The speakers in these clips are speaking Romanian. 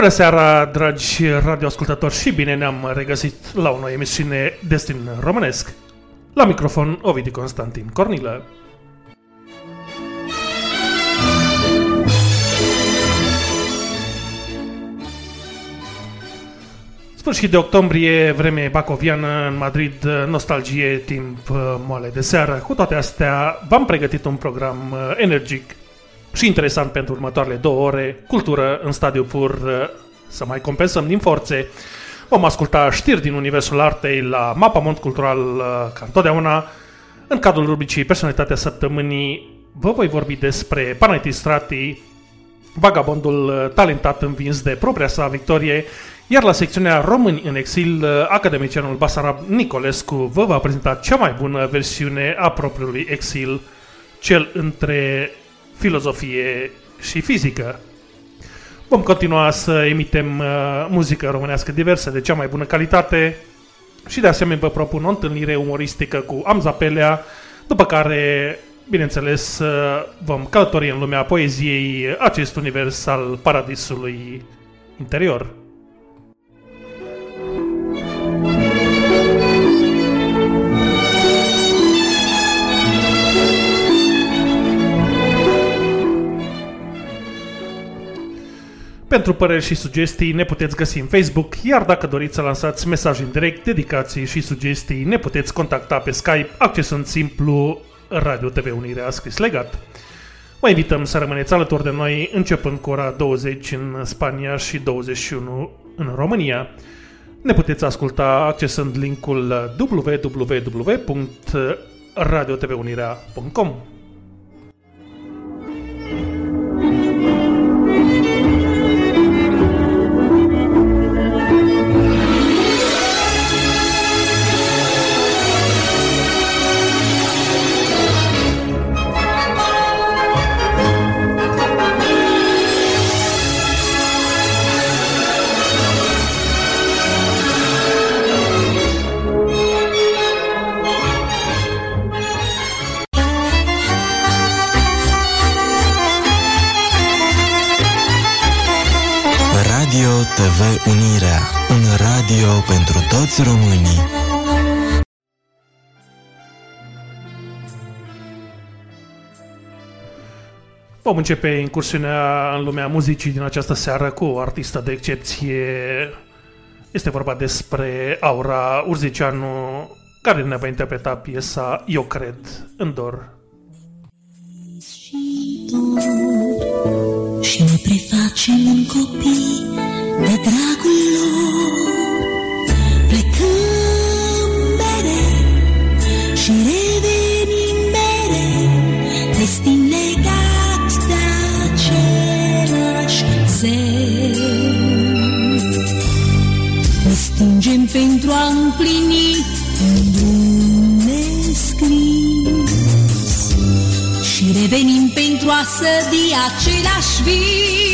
Bună seara, dragi radioascultători și bine ne-am regăsit la o nouă emisiune Destin Românesc. La microfon, Ovidiu Constantin Cornilă. Sfârșit de octombrie, vreme bacoviană în Madrid, nostalgie, timp moale de seară. Cu toate astea, v-am pregătit un program energic și interesant pentru următoarele două ore, cultură în stadiu pur, uh, să mai compensăm din forțe. Vom asculta știri din universul artei la Mapamont Cultural, uh, ca întotdeauna. În cadrul rubricii Personalitatea Săptămânii vă voi vorbi despre Panaiti Strati, vagabondul uh, talentat învins de propria sa victorie, iar la secțiunea Români în exil, academicianul Basarab Nicolescu vă va prezenta cea mai bună versiune a propriului exil, cel între filozofie și fizică. Vom continua să emitem uh, muzică românească diversă de cea mai bună calitate și de asemenea vă propun o întâlnire umoristică cu Amza Pelea, după care, bineînțeles, uh, vom călători în lumea poeziei acest univers al paradisului interior. Pentru păreri și sugestii ne puteți găsi în Facebook, iar dacă doriți să lansați mesaje în direct, dedicații și sugestii, ne puteți contacta pe Skype accesând simplu Radio TV Unirea scris legat. Vă invităm să rămâneți alături de noi începând cu ora 20 în Spania și 21 în România. Ne puteți asculta accesând linkul www.radiotvunirea.com. Unirea, un radio pentru toți românii. Vom începe incursiunea în lumea muzicii din această seară cu o artistă de excepție. Este vorba despre Aura Urzicianu, care ne va interpreta piesa Eu cred în dor. Și ne prefacem un copii de dragul lor. Plecăm mere și revenim mere Destin legat de același zeu Ne stingem pentru a împlini un drum nescris Și revenim pentru a sădi același vis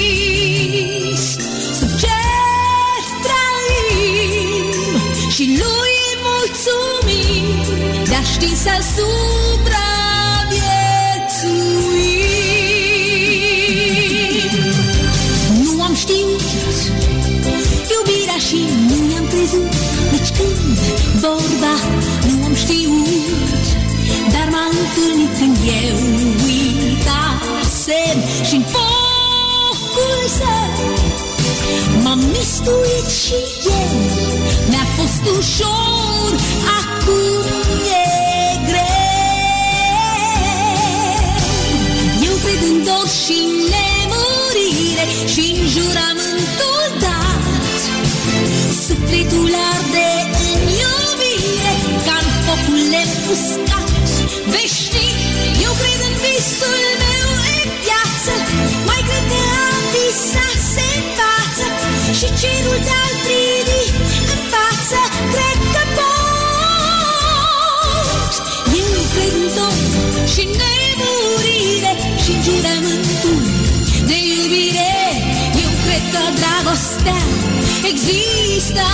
De-a ști să supraviețuim Nu am știut iubirea și nu i-am crezut. Nici când vorba nu am știut Dar m-a întâlnit când eu uitasem Și-n focul său. M-am mistuit și eu Mi-a fost ușor și nemurire și jurământul de iubire. Eu cred că dragostea există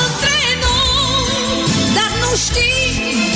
între noi Dar nu știm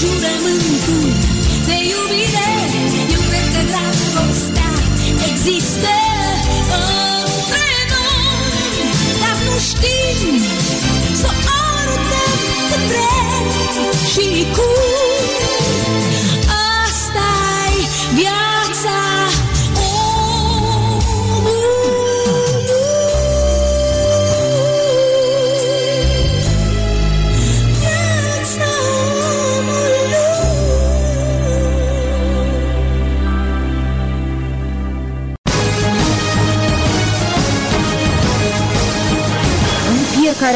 jurământul de iubire Eu cred că dragostea există între noi. Dar nu știm să o arătăm când vrem și cum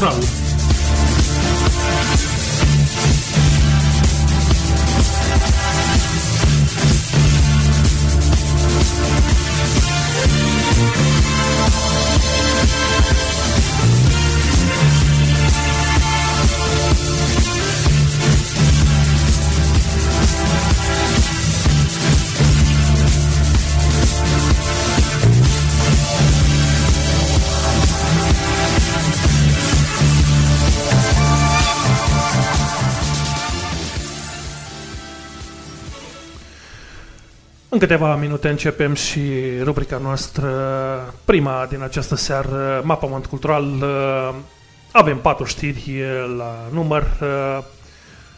Mapamont În câteva minute începem și rubrica noastră, prima din această seară, Mapamont Cultural. Avem patru știri la număr.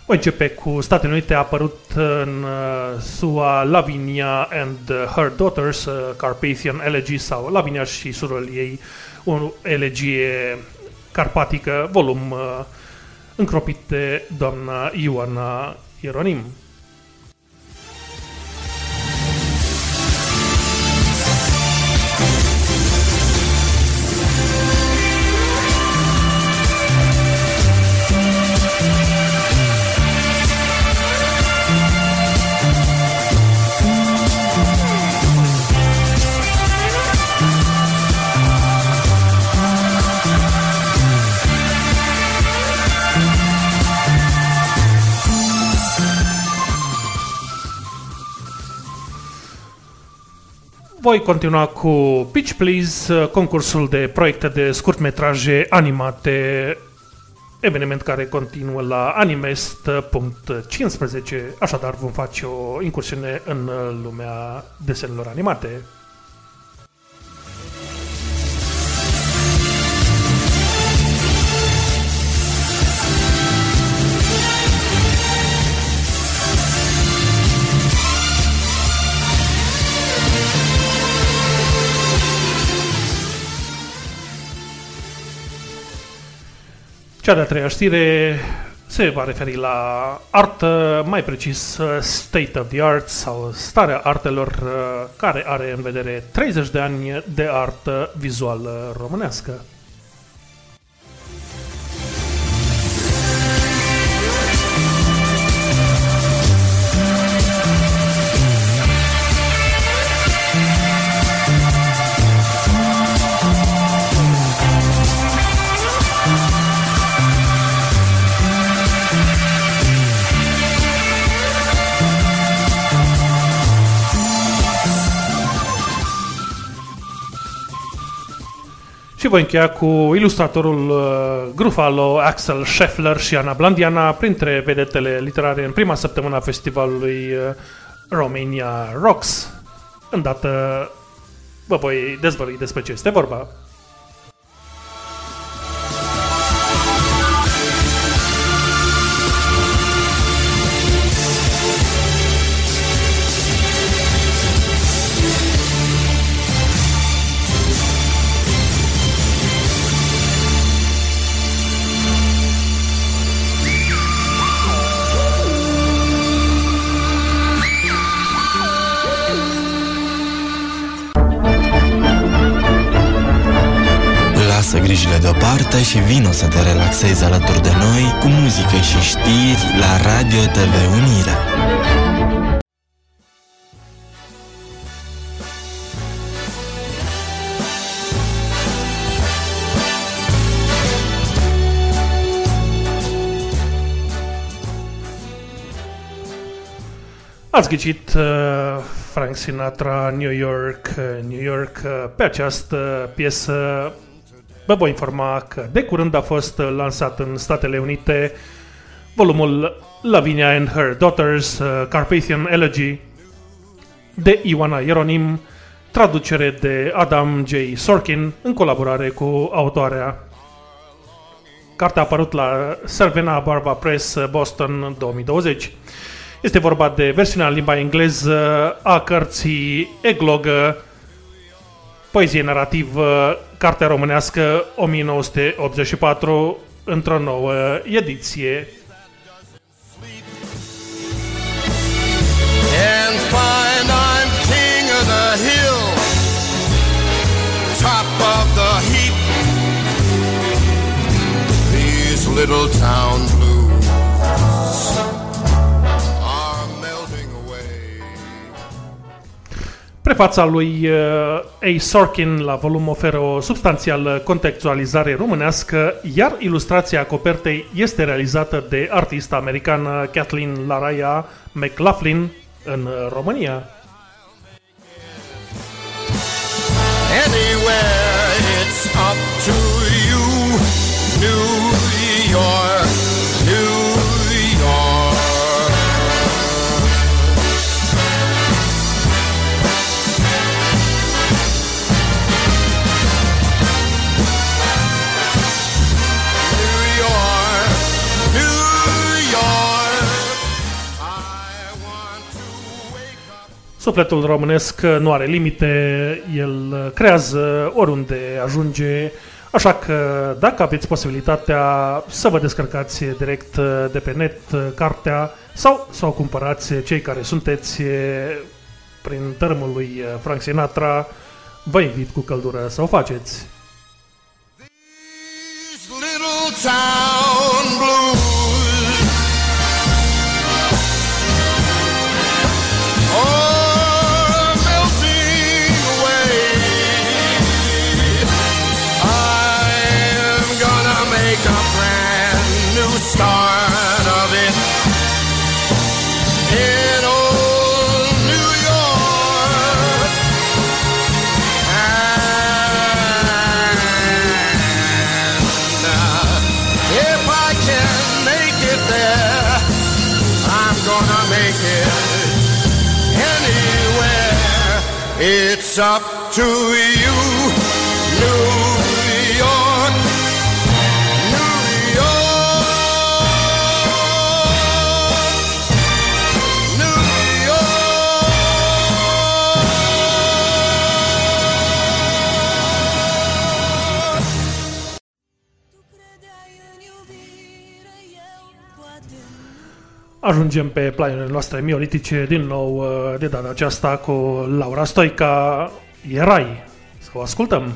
Voi începe cu Statele Unite. A apărut în uh, SUA Lavinia and Her Daughters, uh, Carpathian Elegy sau Lavinia și surul ei, o elegie carpatică, volum uh, încropit de doamna Ioana Ieronim. Voi continua cu Pitch Please, concursul de proiecte de scurtmetraje animate eveniment care continuă la animest.15, așadar vom face o incursiune în lumea desenelor animate. Cea de-a treia știre se va referi la artă, mai precis state of the art sau starea artelor care are în vedere 30 de ani de artă vizuală românească. Și voi încheia cu ilustratorul uh, Grufalo, Axel Scheffler și Ana Blandiana, printre vedetele literare în prima săptămână a festivalului uh, Romania Rocks. Îndată vă voi dezvălui despre ce este vorba. Grijile deoparte și vino să te relaxezi alături de noi cu muzică și știri la Radio TV Unirea. Ați ghicit uh, Frank Sinatra, New York, uh, New York. Uh, pe această piesă vă voi informa că de curând a fost uh, lansat în Statele Unite volumul Lavinia and Her Daughters, uh, Carpathian Elegy, de Ioana Ieronim, traducere de Adam J. Sorkin, în colaborare cu autoarea. Cartea a apărut la Servena Barba Press uh, Boston 2020. Este vorba de versiunea în limba engleză a cărții Eglogă, poezie narrativă, cartea românească 1984, într-o nouă ediție. and find I'm king of the hill, top of the heap. These little town blues Prefața lui uh, A. Sorkin la volum oferă o substanțială contextualizare românească, iar ilustrația copertei este realizată de artista americană Kathleen Laraya McLaughlin în România. Anywhere it's up to you, New York, New York. Sufletul românesc nu are limite, el creează oriunde ajunge, așa că dacă aveți posibilitatea să vă descărcați direct de pe net cartea sau să o cumpărați cei care sunteți prin tărmul lui Frank Sinatra, vă invit cu căldură să o faceți. These little town blues. are start of it. In old New York, and uh, if I can make it there, I'm gonna make it anywhere. It's up to you, New. Ajungem pe planurile noastre miolitice din nou uh, de data aceasta cu Laura Stoica. Erai! Să o ascultăm!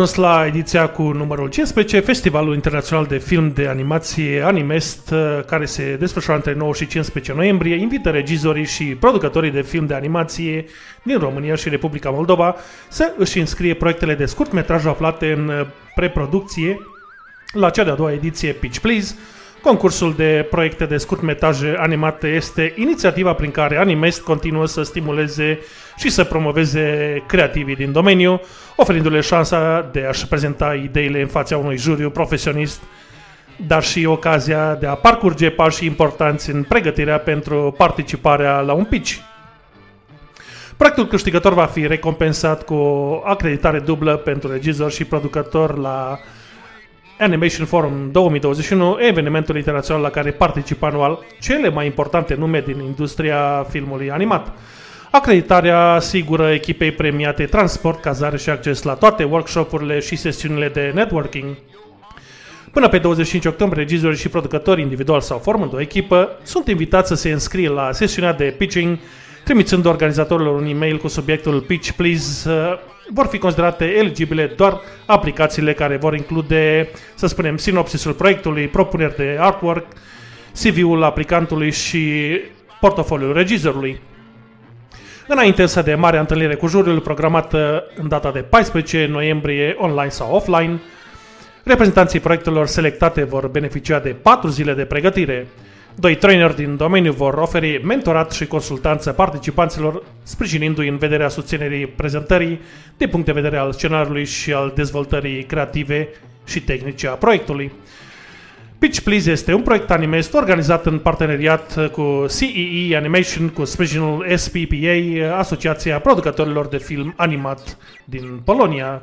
ajuns la ediția cu numărul 15, Festivalul Internațional de Film de Animație Animest, uh, care se desfășoară între 9 și 15 noiembrie, invită regizorii și producătorii de film de animație din România și Republica Moldova să își înscrie proiectele de scurt metraj aflate în uh, preproducție la cea de-a doua ediție Pitch Please, Concursul de proiecte de scurtmetaje animate este inițiativa prin care Animest continuă să stimuleze și să promoveze creativii din domeniu, oferindu-le șansa de a-și prezenta ideile în fața unui juriu profesionist, dar și ocazia de a parcurge pașii importanți în pregătirea pentru participarea la un pitch. Proiectul câștigător va fi recompensat cu o acreditare dublă pentru regizor și producător la Animation Forum 2021, evenimentul internațional la care participă anual cele mai importante nume din industria filmului animat. Acreditarea asigură echipei premiate transport, cazare și acces la toate workshopurile și sesiunile de networking. Până pe 25 octombrie, regizorii și producători individual sau formând o echipă sunt invitați să se înscrie la sesiunea de pitching, trimițând organizatorilor un e-mail cu subiectul Pitch Please. Vor fi considerate eligibile doar aplicațiile care vor include, să spunem, sinopsisul proiectului, propuneri de artwork, CV-ul aplicantului și portofoliul regizorului. Înainte însă de marea întâlnire cu juriul programată în data de 14 noiembrie online sau offline, reprezentanții proiectelor selectate vor beneficia de 4 zile de pregătire. Doi trainer din domeniu vor oferi mentorat și consultanță participanților, sprijinindu-i în vederea susținerii prezentării din punct de vedere al scenariului și al dezvoltării creative și tehnice a proiectului. Pitch Please este un proiect animist organizat în parteneriat cu CEE Animation cu sprijinul SPPA, Asociația Producătorilor de Film Animat din Polonia.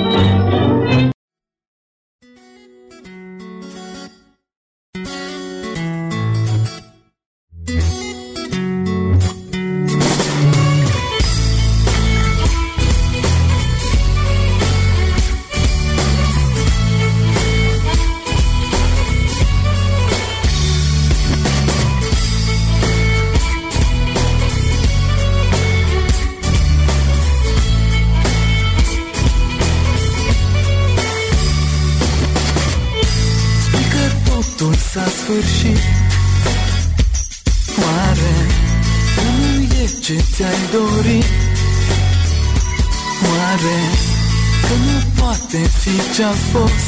Fi ce-a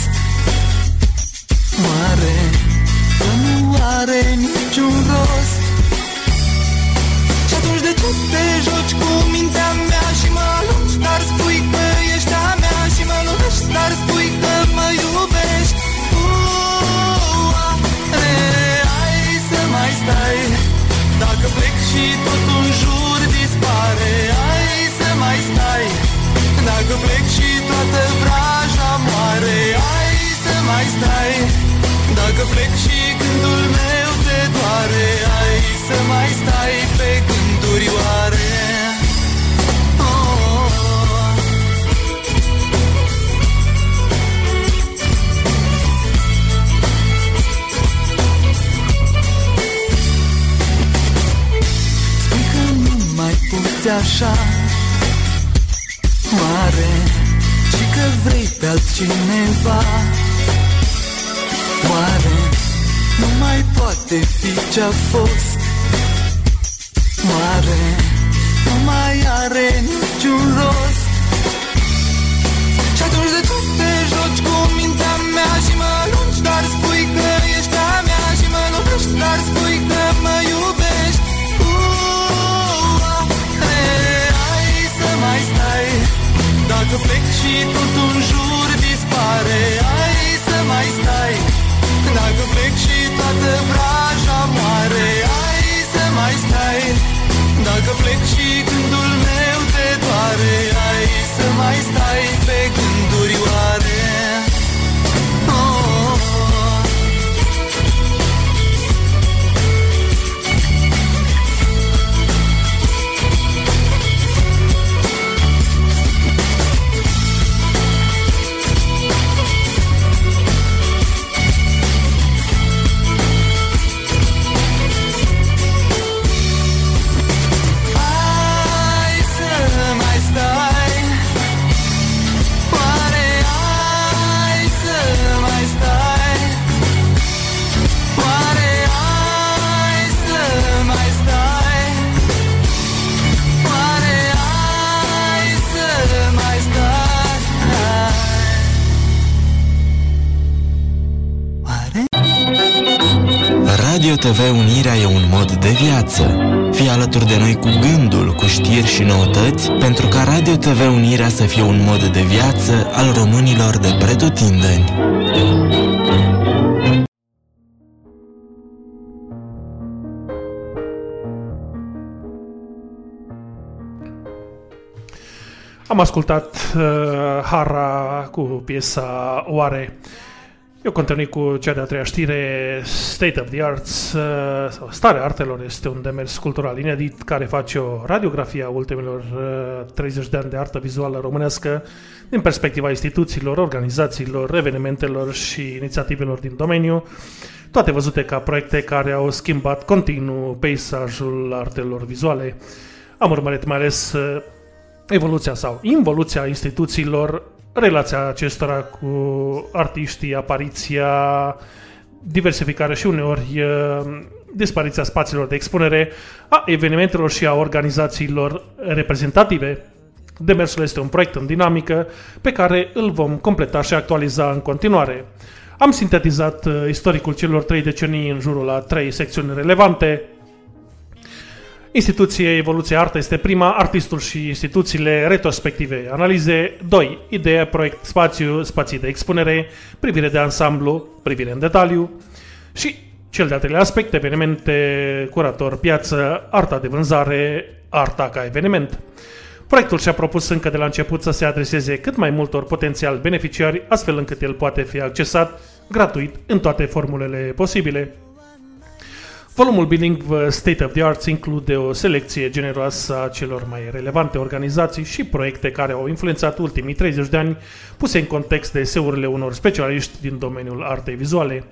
Unirea e un mod de viață. Fii alături de noi cu gândul, cu știri și noutăți, pentru ca Radio TV Unirea să fie un mod de viață al românilor de pretutindeni. Am ascultat uh, Hara cu piesa Oare. Eu continui cu cea de-a treia știre, State of the Arts, uh, sau Starea Artelor, este un demers cultural inedit care face o radiografie a ultimilor uh, 30 de ani de artă vizuală românească din perspectiva instituțiilor, organizațiilor, evenimentelor și inițiativelor din domeniu, toate văzute ca proiecte care au schimbat continuu peisajul artelor vizuale. Am urmărit mai ales uh, evoluția sau involuția instituțiilor, relația acestora cu artiștii, apariția, diversificarea și uneori uh, dispariția spațiilor de expunere a evenimentelor și a organizațiilor reprezentative. Demersul este un proiect în dinamică pe care îl vom completa și actualiza în continuare. Am sintetizat uh, istoricul celor trei decenii în jurul a trei secțiuni relevante, Instituție Evoluție Artă este prima, artistul și instituțiile retrospective, analize 2, idee, proiect, spațiu, spații de expunere, privire de ansamblu, privire în detaliu și cel de-al treilea aspect, evenimente, curator, piață, arta de vânzare, arta ca eveniment. Proiectul și-a propus încă de la început să se adreseze cât mai multor potențial beneficiari, astfel încât el poate fi accesat gratuit în toate formulele posibile. Volumul bilingv State of the Arts include o selecție generoasă a celor mai relevante organizații și proiecte care au influențat ultimii 30 de ani, puse în context de seurile unor specialiști din domeniul artei vizuale.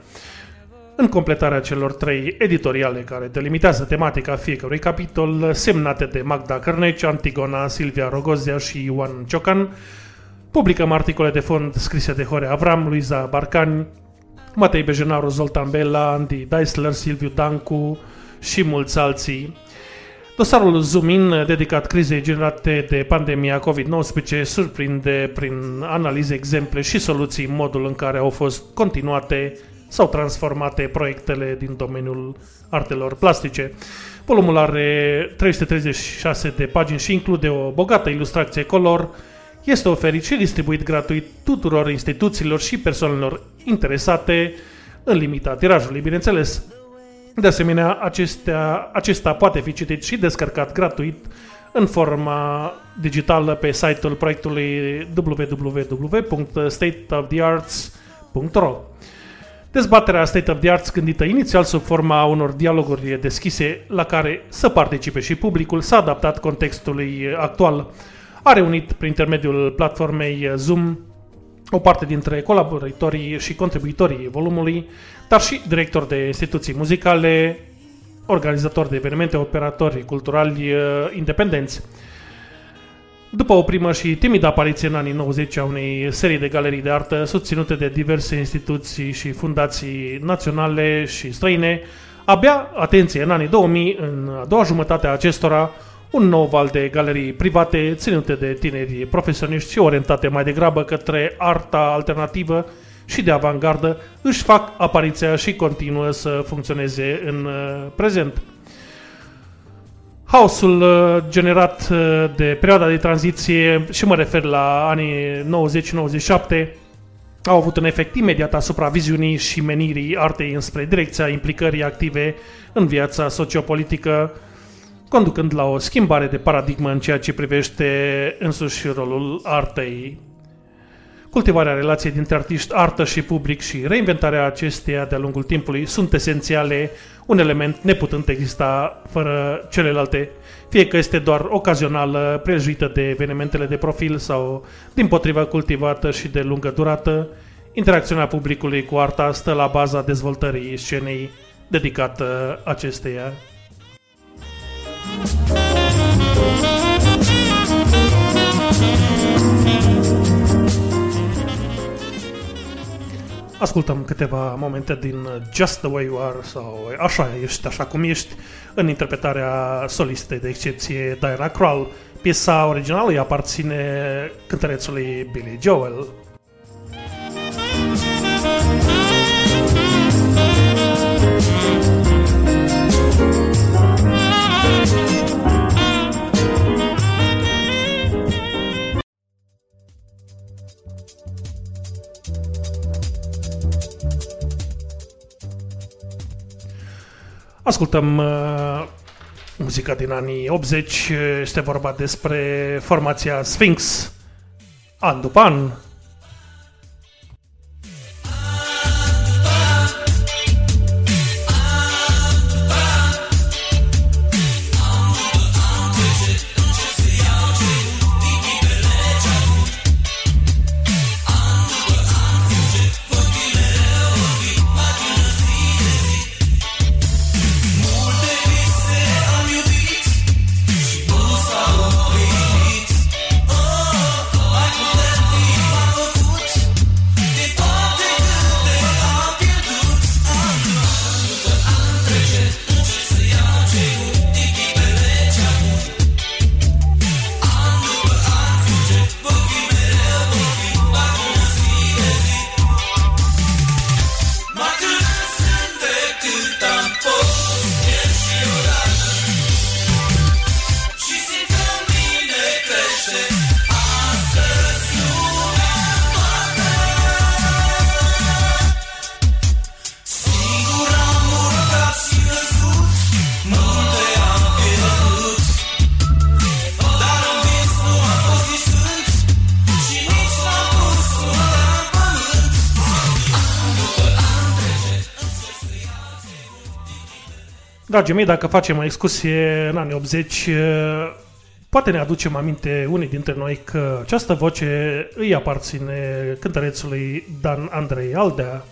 În completarea celor trei editoriale care delimitează tematica fiecărui capitol, semnate de Magda Cărneci, Antigona, Silvia Rogozia și Ioan Ciocan, publicăm articole de fond scrise de Horea Avram, Luiza Barcani, Matei Bejenaru, Zoltan Bela, Andy Deisler, Silviu Dancu și mulți alții. Dosarul Zoomin, dedicat crizei generate de pandemia COVID-19, surprinde prin analize, exemple și soluții modul în care au fost continuate sau transformate proiectele din domeniul artelor plastice. Volumul are 336 de pagini și include o bogată ilustrație color, este oferit și distribuit gratuit tuturor instituțiilor și persoanelor interesate în limita tirajului, bineînțeles. De asemenea, acestea, acesta poate fi citit și descărcat gratuit în forma digitală pe site-ul proiectului www.stateofthearts.ro Dezbaterea State of the Arts gândită inițial sub forma unor dialoguri deschise la care să participe și publicul s-a adaptat contextului actual a reunit prin intermediul platformei Zoom o parte dintre colaboratorii și contribuitorii volumului, dar și directori de instituții muzicale, organizatori de evenimente, operatori culturali uh, independenți. După o primă și timidă apariție în anii 90 a unei serii de galerii de artă susținute de diverse instituții și fundații naționale și străine, abia, atenție, în anii 2000, în a doua jumătate a acestora, un nou val de galerii private ținute de tineri profesioniști și orientate mai degrabă către arta alternativă și de avangardă își fac apariția și continuă să funcționeze în uh, prezent. Haosul uh, generat uh, de perioada de tranziție, și mă refer la anii 90-97, au avut un efect imediat asupra viziunii și menirii artei înspre direcția implicării active în viața sociopolitică, conducând la o schimbare de paradigmă în ceea ce privește însuși rolul artei Cultivarea relației dintre artiști, artă și public și reinventarea acesteia de-a lungul timpului sunt esențiale, un element neputând exista fără celelalte, fie că este doar ocazională, prejuită de evenimentele de profil sau, din potriva, cultivată și de lungă durată, interacțiunea publicului cu arta stă la baza dezvoltării scenei dedicată acesteia. Ascultăm câteva momente din Just the Way You Are sau Așa ești, așa cum ești, în interpretarea solistei de excepție Diana Krall. Piesa originală îi aparține cântărețului Billy Joel. Ascultăm uh, muzica din anii 80, este vorba despre formația Sphinx, an după an, Dragii mei, dacă facem o excursie în anii 80, eh, poate ne aducem aminte unii dintre noi că această voce îi aparține cântărețului Dan Andrei Aldea,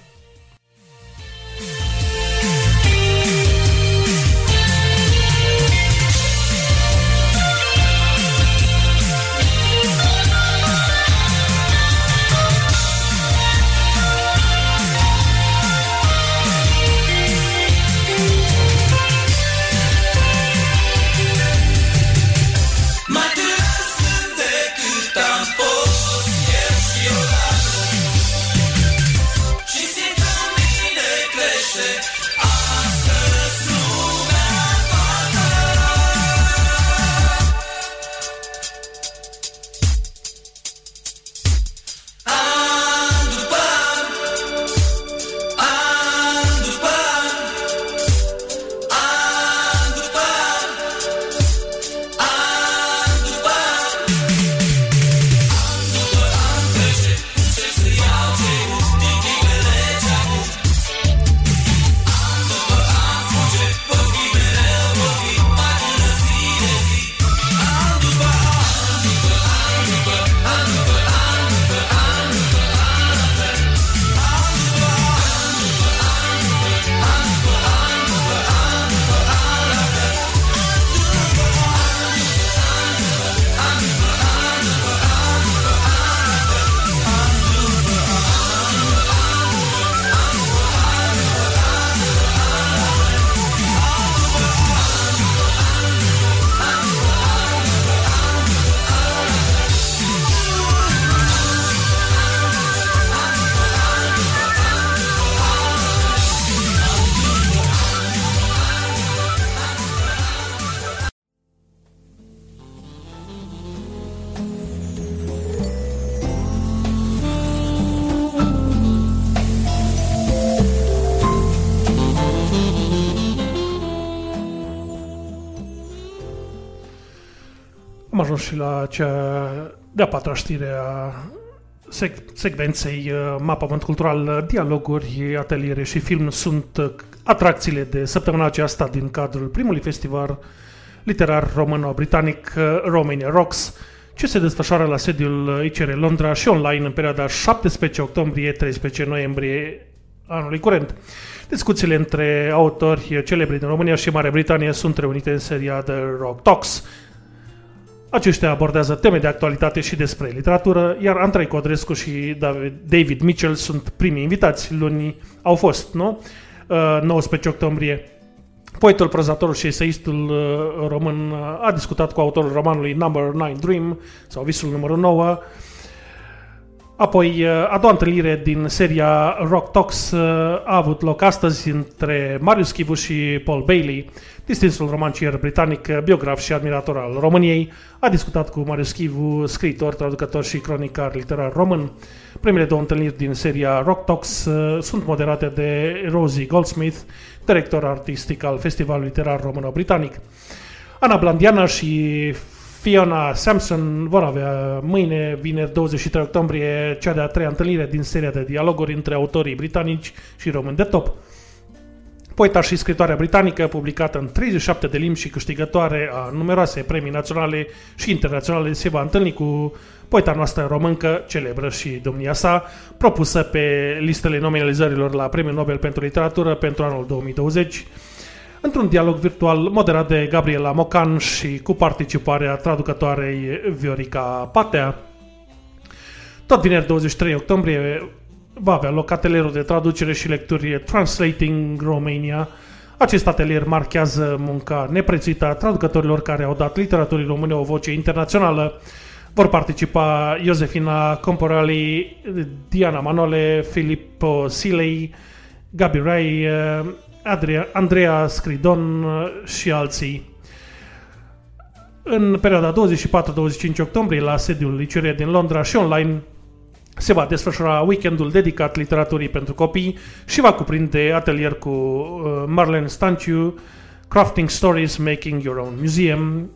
la cea de-a patra știre a sec- secvenței uh, Mapa Pământ Cultural, uh, dialoguri, ateliere și film sunt uh, atracțiile de săptămâna aceasta din cadrul primului festival literar româno-britanic uh, Romania Rocks, ce se desfășoară la sediul uh, ICR Londra și online în perioada 17 octombrie-13 noiembrie anului curent. Discuțiile între autori celebri din România și Marea Britanie sunt reunite în seria The Rock Talks. Aceștia abordează teme de actualitate și despre literatură, iar Andrei Codrescu și David- David Mitchell sunt primii invitați. Luni au fost, nu? Uh, 19 octombrie. Poetul, prozatorul și eseistul uh, român uh, a discutat cu autorul romanului Number 9 Dream sau Visul numărul 9. Apoi, uh, a doua întâlnire din seria Rock Talks uh, a avut loc astăzi între Marius Chivu și Paul Bailey, distinsul romancier britanic, uh, biograf și admirator al României. A discutat cu Marius Chivu, scriitor, traducător și cronicar literar român. Primele două întâlniri din seria Rock Talks uh, sunt moderate de Rosie Goldsmith, director artistic al Festivalului Literar Româno-Britanic. Ana Blandiana și Fiona Sampson vor avea mâine, vineri 23 octombrie, cea de-a treia întâlnire din seria de dialoguri între autorii britanici și români de top. Poeta și scritoarea britanică, publicată în 37 de limbi și câștigătoare a numeroase premii naționale și internaționale, se va întâlni cu poeta noastră româncă, celebră și domnia sa, propusă pe listele nominalizărilor la Premiul Nobel pentru Literatură pentru anul 2020, într-un dialog virtual moderat de Gabriela Mocan și cu participarea traducătoarei Viorica Patea. Tot vineri 23 octombrie va avea loc atelierul de traducere și lecturi Translating Romania. Acest atelier marchează munca neprețuită a traducătorilor care au dat literaturii române o voce internațională. Vor participa Iosefina Comporali, Diana Manole, Filippo Silei, Gabi Rai, Adria, Andreea Scridon și alții. În perioada 24-25 octombrie, la sediul liceului din Londra și online, se va desfășura weekendul dedicat literaturii pentru copii și va cuprinde atelier cu uh, Marlene Stanciu, Crafting Stories, Making Your Own Museum,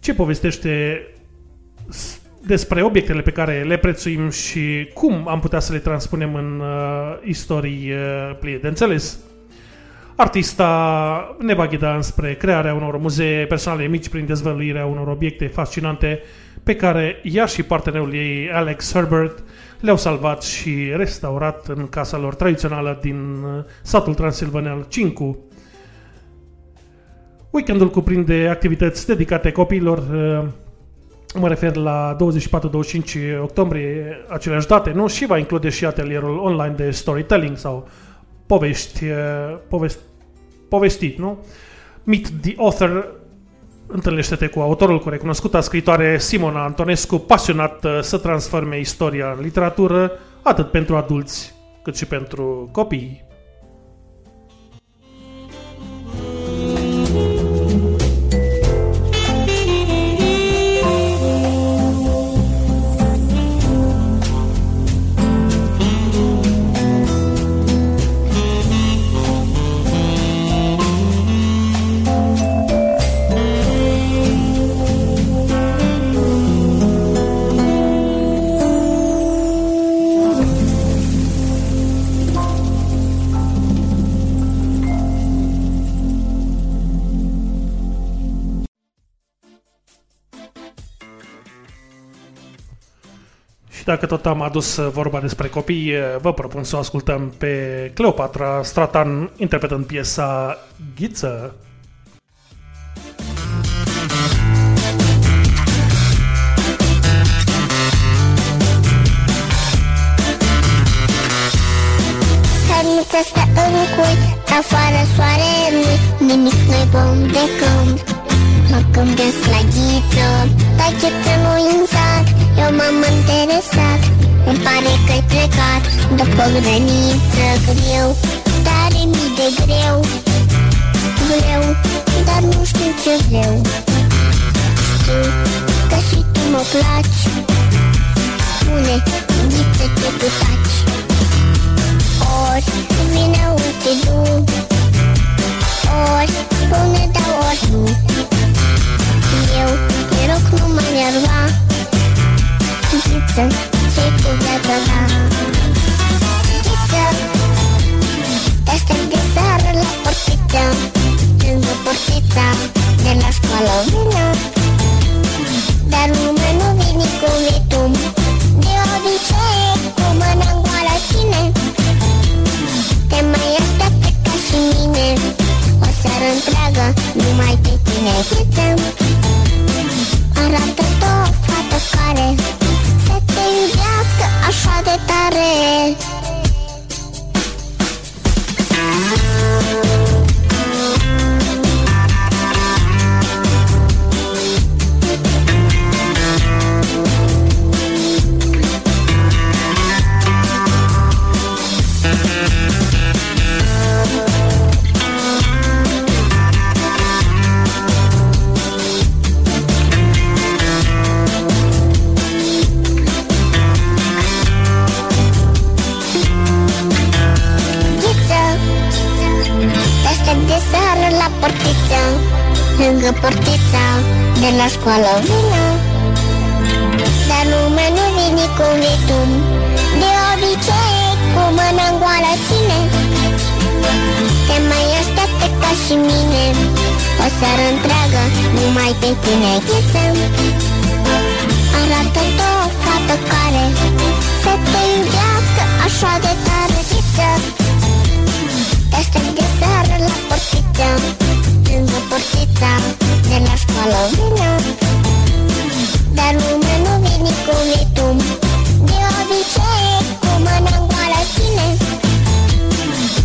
ce povestește s- despre obiectele pe care le prețuim și cum am putea să le transpunem în uh, istorii uh, pline de înțeles. Artista ne va ghida înspre crearea unor muzee personale mici prin dezvăluirea unor obiecte fascinante pe care ea și partenerul ei, Alex Herbert, le-au salvat și restaurat în casa lor tradițională din uh, satul transilvanean Cincu. Weekendul cuprinde activități dedicate copiilor, uh, mă refer la 24-25 octombrie, aceleași date, nu? Și va include și atelierul online de storytelling sau povești, uh, povesti, povestit, nu? Meet the author, întâlnește-te cu autorul, cu recunoscuta scritoare Simona Antonescu, pasionat să transforme istoria în literatură, atât pentru adulți cât și pentru copii. Și dacă tot am adus uh, vorba despre copii, uh, vă propun să o ascultăm pe Cleopatra Stratan interpretând piesa Ghiță. Cărnița stă în cui Afară soare nu Nimic nu-i bun de când Mă gândesc la ghiță Dar ghiță nu în sat Eu m-am interesat. Îmi pare că-ai plecat După grăniță greu Tare mi de greu. Greu Dar nu știu ce vreau. Știu că și tu mă placi. Spune, ghiță ce tu taci ori vine uite tu. Ori spune da ori nu. Eu te rog nu mă nerva Ziță ce cu viața ta Ghiță Te aștept de seară la portiță Lângă portița De la școală vină Dar lumea nu vine cu vitum De obicei Cu mâna în goală ține Te mai așteaptă ca și mine O seară întreagă Numai pe tine ghiță Arată o fată care Să te iubească așa de tare. Ghiță la portiță Lângă portița De la școală. Vină Dar lumea nu vine cu vitum De obicei Cu mâna în goală ține Te mai așteaptă ca și mine. O seară întreagă Numai pe tine ghiță Arată o fată care Să te iubească așa de tare ghiță te aștept de seară la portiță Lângă portița De la școală vină Dar lumea nu vine cu vitum De obicei Cu mâna în goală ține.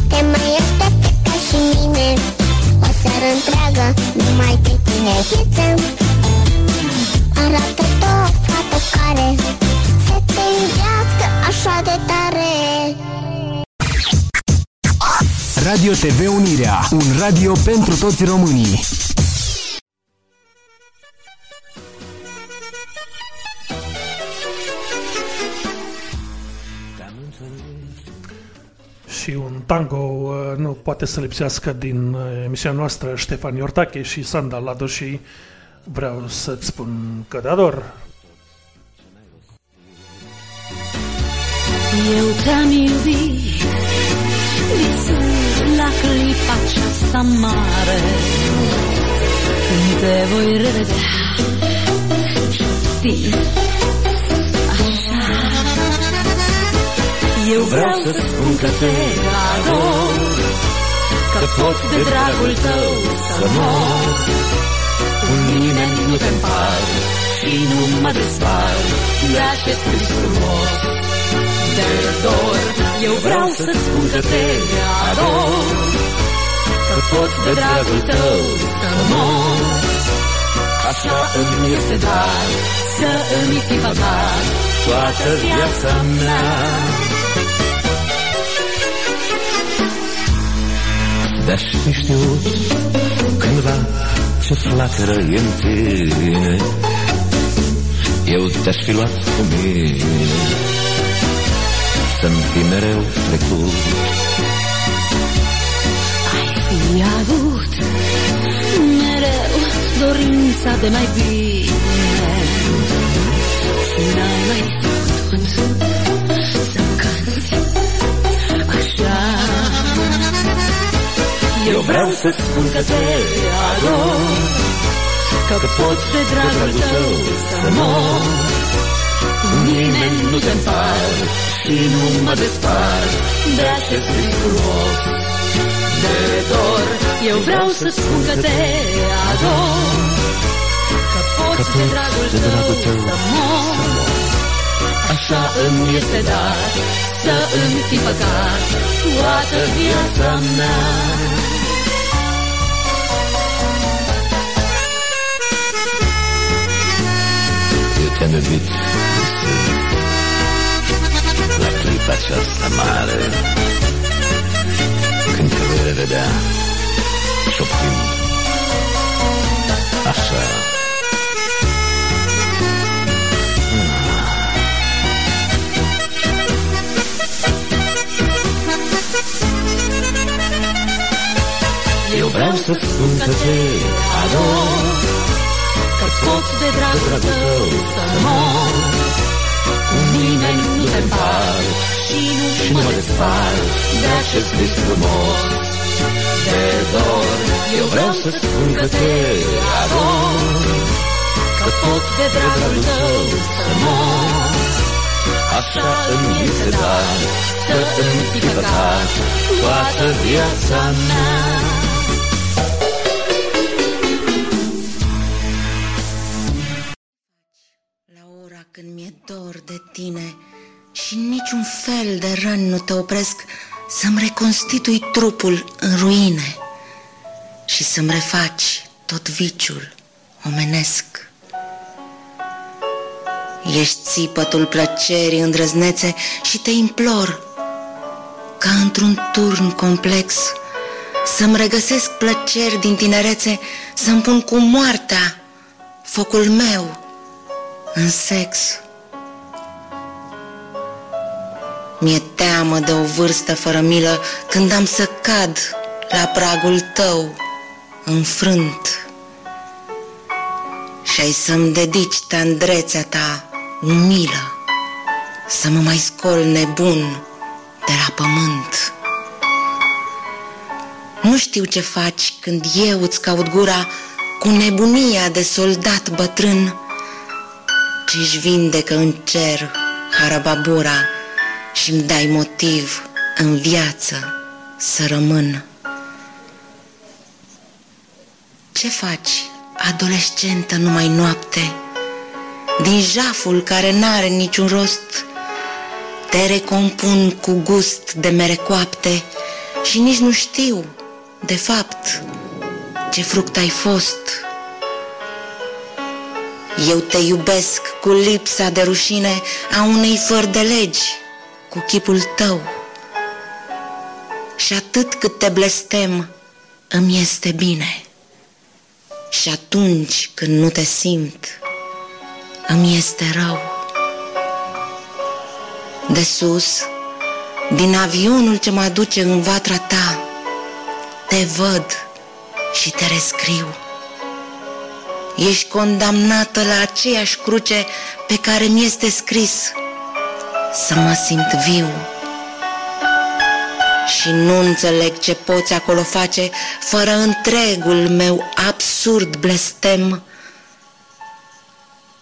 Te mai așteaptă ca și mine. O seară întreagă Numai pe tine ghiță Arată o fată care. Să te iubească așa de tare Radio TV Unirea, un radio pentru toți românii. Și un tango uh, nu poate să lipsească din uh, emisiunea noastră Ștefan Iortache și Sanda Lado și vreau să-ți spun că te ador. Eu te-am iubit Visând la clipa aceasta mare. Când te voi revedea Știi? Așa. Eu vreau să spun că te ador Că pot de dragul tău să mor. Cu nimeni nu te împar Și nu mă despar. De acest vis frumos de dor Eu vreau să spun că te ador. Că pot de dragul tău să mor Așa îmi este dar Să îmi fi păcat Toată viața mea. De-aș fi știut cândva ce flacără e în tine. Eu te-aș fi luat cu mine Să-mi fi mereu trecut. Ai fi avut mereu dorința de mai bine. Și n-ai mai putut să cânti așa. Eu vreau să spun că te ador Că pot de dragul tău să mor. Cu nimeni nu te împar Și nu mă despar De acest vis frumos de dor Eu vreau să spun că te ador Că pot de dragul tău să mor Așa îmi este dat Să îmi fi păcat Toată viața mea. Eu te-am iubit La clipa aceasta mare. Când te voi revedea Șoptim. Așa. Eu vreau să spun că te ador. Că pot de dragul tău să mor Nimeni nu te împart Și nu mă despart De acest vis frumos De dor. Eu vreau să spun că te ador Că pot de dragul tău să mor Așa îmi este dar Să îmi fi păcat Toată viața mea dor de tine și în niciun fel de răni nu te opresc să-mi reconstitui trupul în ruine și să-mi refaci tot viciul omenesc. Ești țipătul plăcerii îndrăznețe și te implor ca într-un turn complex să-mi regăsesc plăceri din tinerețe, să-mi pun cu moartea focul meu în sex. Mi-e teamă de o vârstă fără milă când am să cad la pragul tău, înfrânt. Și ai să-mi dedici tandrețea ta umilă, să mă mai scol nebun de la pământ. Nu știu ce faci când eu îți caut gura cu nebunia de soldat bătrân, ce-și vindecă în cer harababura și-mi dai motiv în viață să rămân. Ce faci, adolescentă numai noapte, din jaful care n-are niciun rost, te recompun cu gust de mere coapte și nici nu știu, de fapt, ce fruct ai fost. Eu te iubesc cu lipsa de rușine a unei făr de legi, cu chipul tău. Și atât cât te blestem, îmi este bine. Și atunci când nu te simt, îmi este rău. De sus, din avionul ce mă aduce în vatra ta, te văd și te rescriu. Ești condamnată la aceeași cruce pe care mi este scris să mă simt viu. Și nu înțeleg ce poți acolo face fără întregul meu absurd blestem.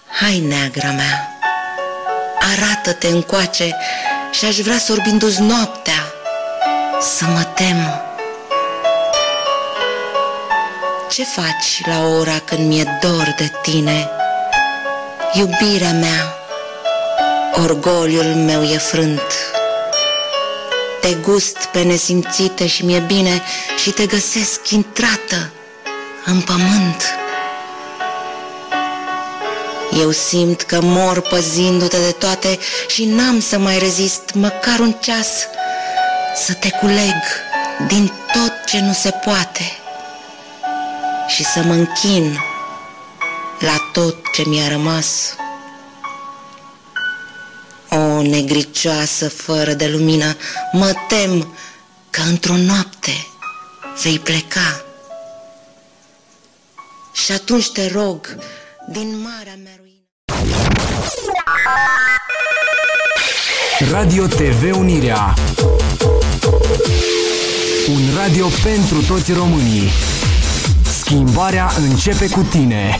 Hai, neagra mea, arată-te încoace și aș vrea sorbindu-ți noaptea să mă tem. Ce faci la ora când mi-e dor de tine? Iubirea mea, orgoliul meu e frânt. Te gust pe nesimțite și mi-e bine și te găsesc intrată în pământ. Eu simt că mor păzindu-te de toate și n-am să mai rezist măcar un ceas să te culeg din tot ce nu se poate și să mă închin la tot ce mi-a rămas. O negricioasă fără de lumină, mă tem că într-o noapte vei pleca. Și atunci te rog, din marea mea ruină. Radio TV Unirea Un radio pentru toți românii Schimbarea începe cu tine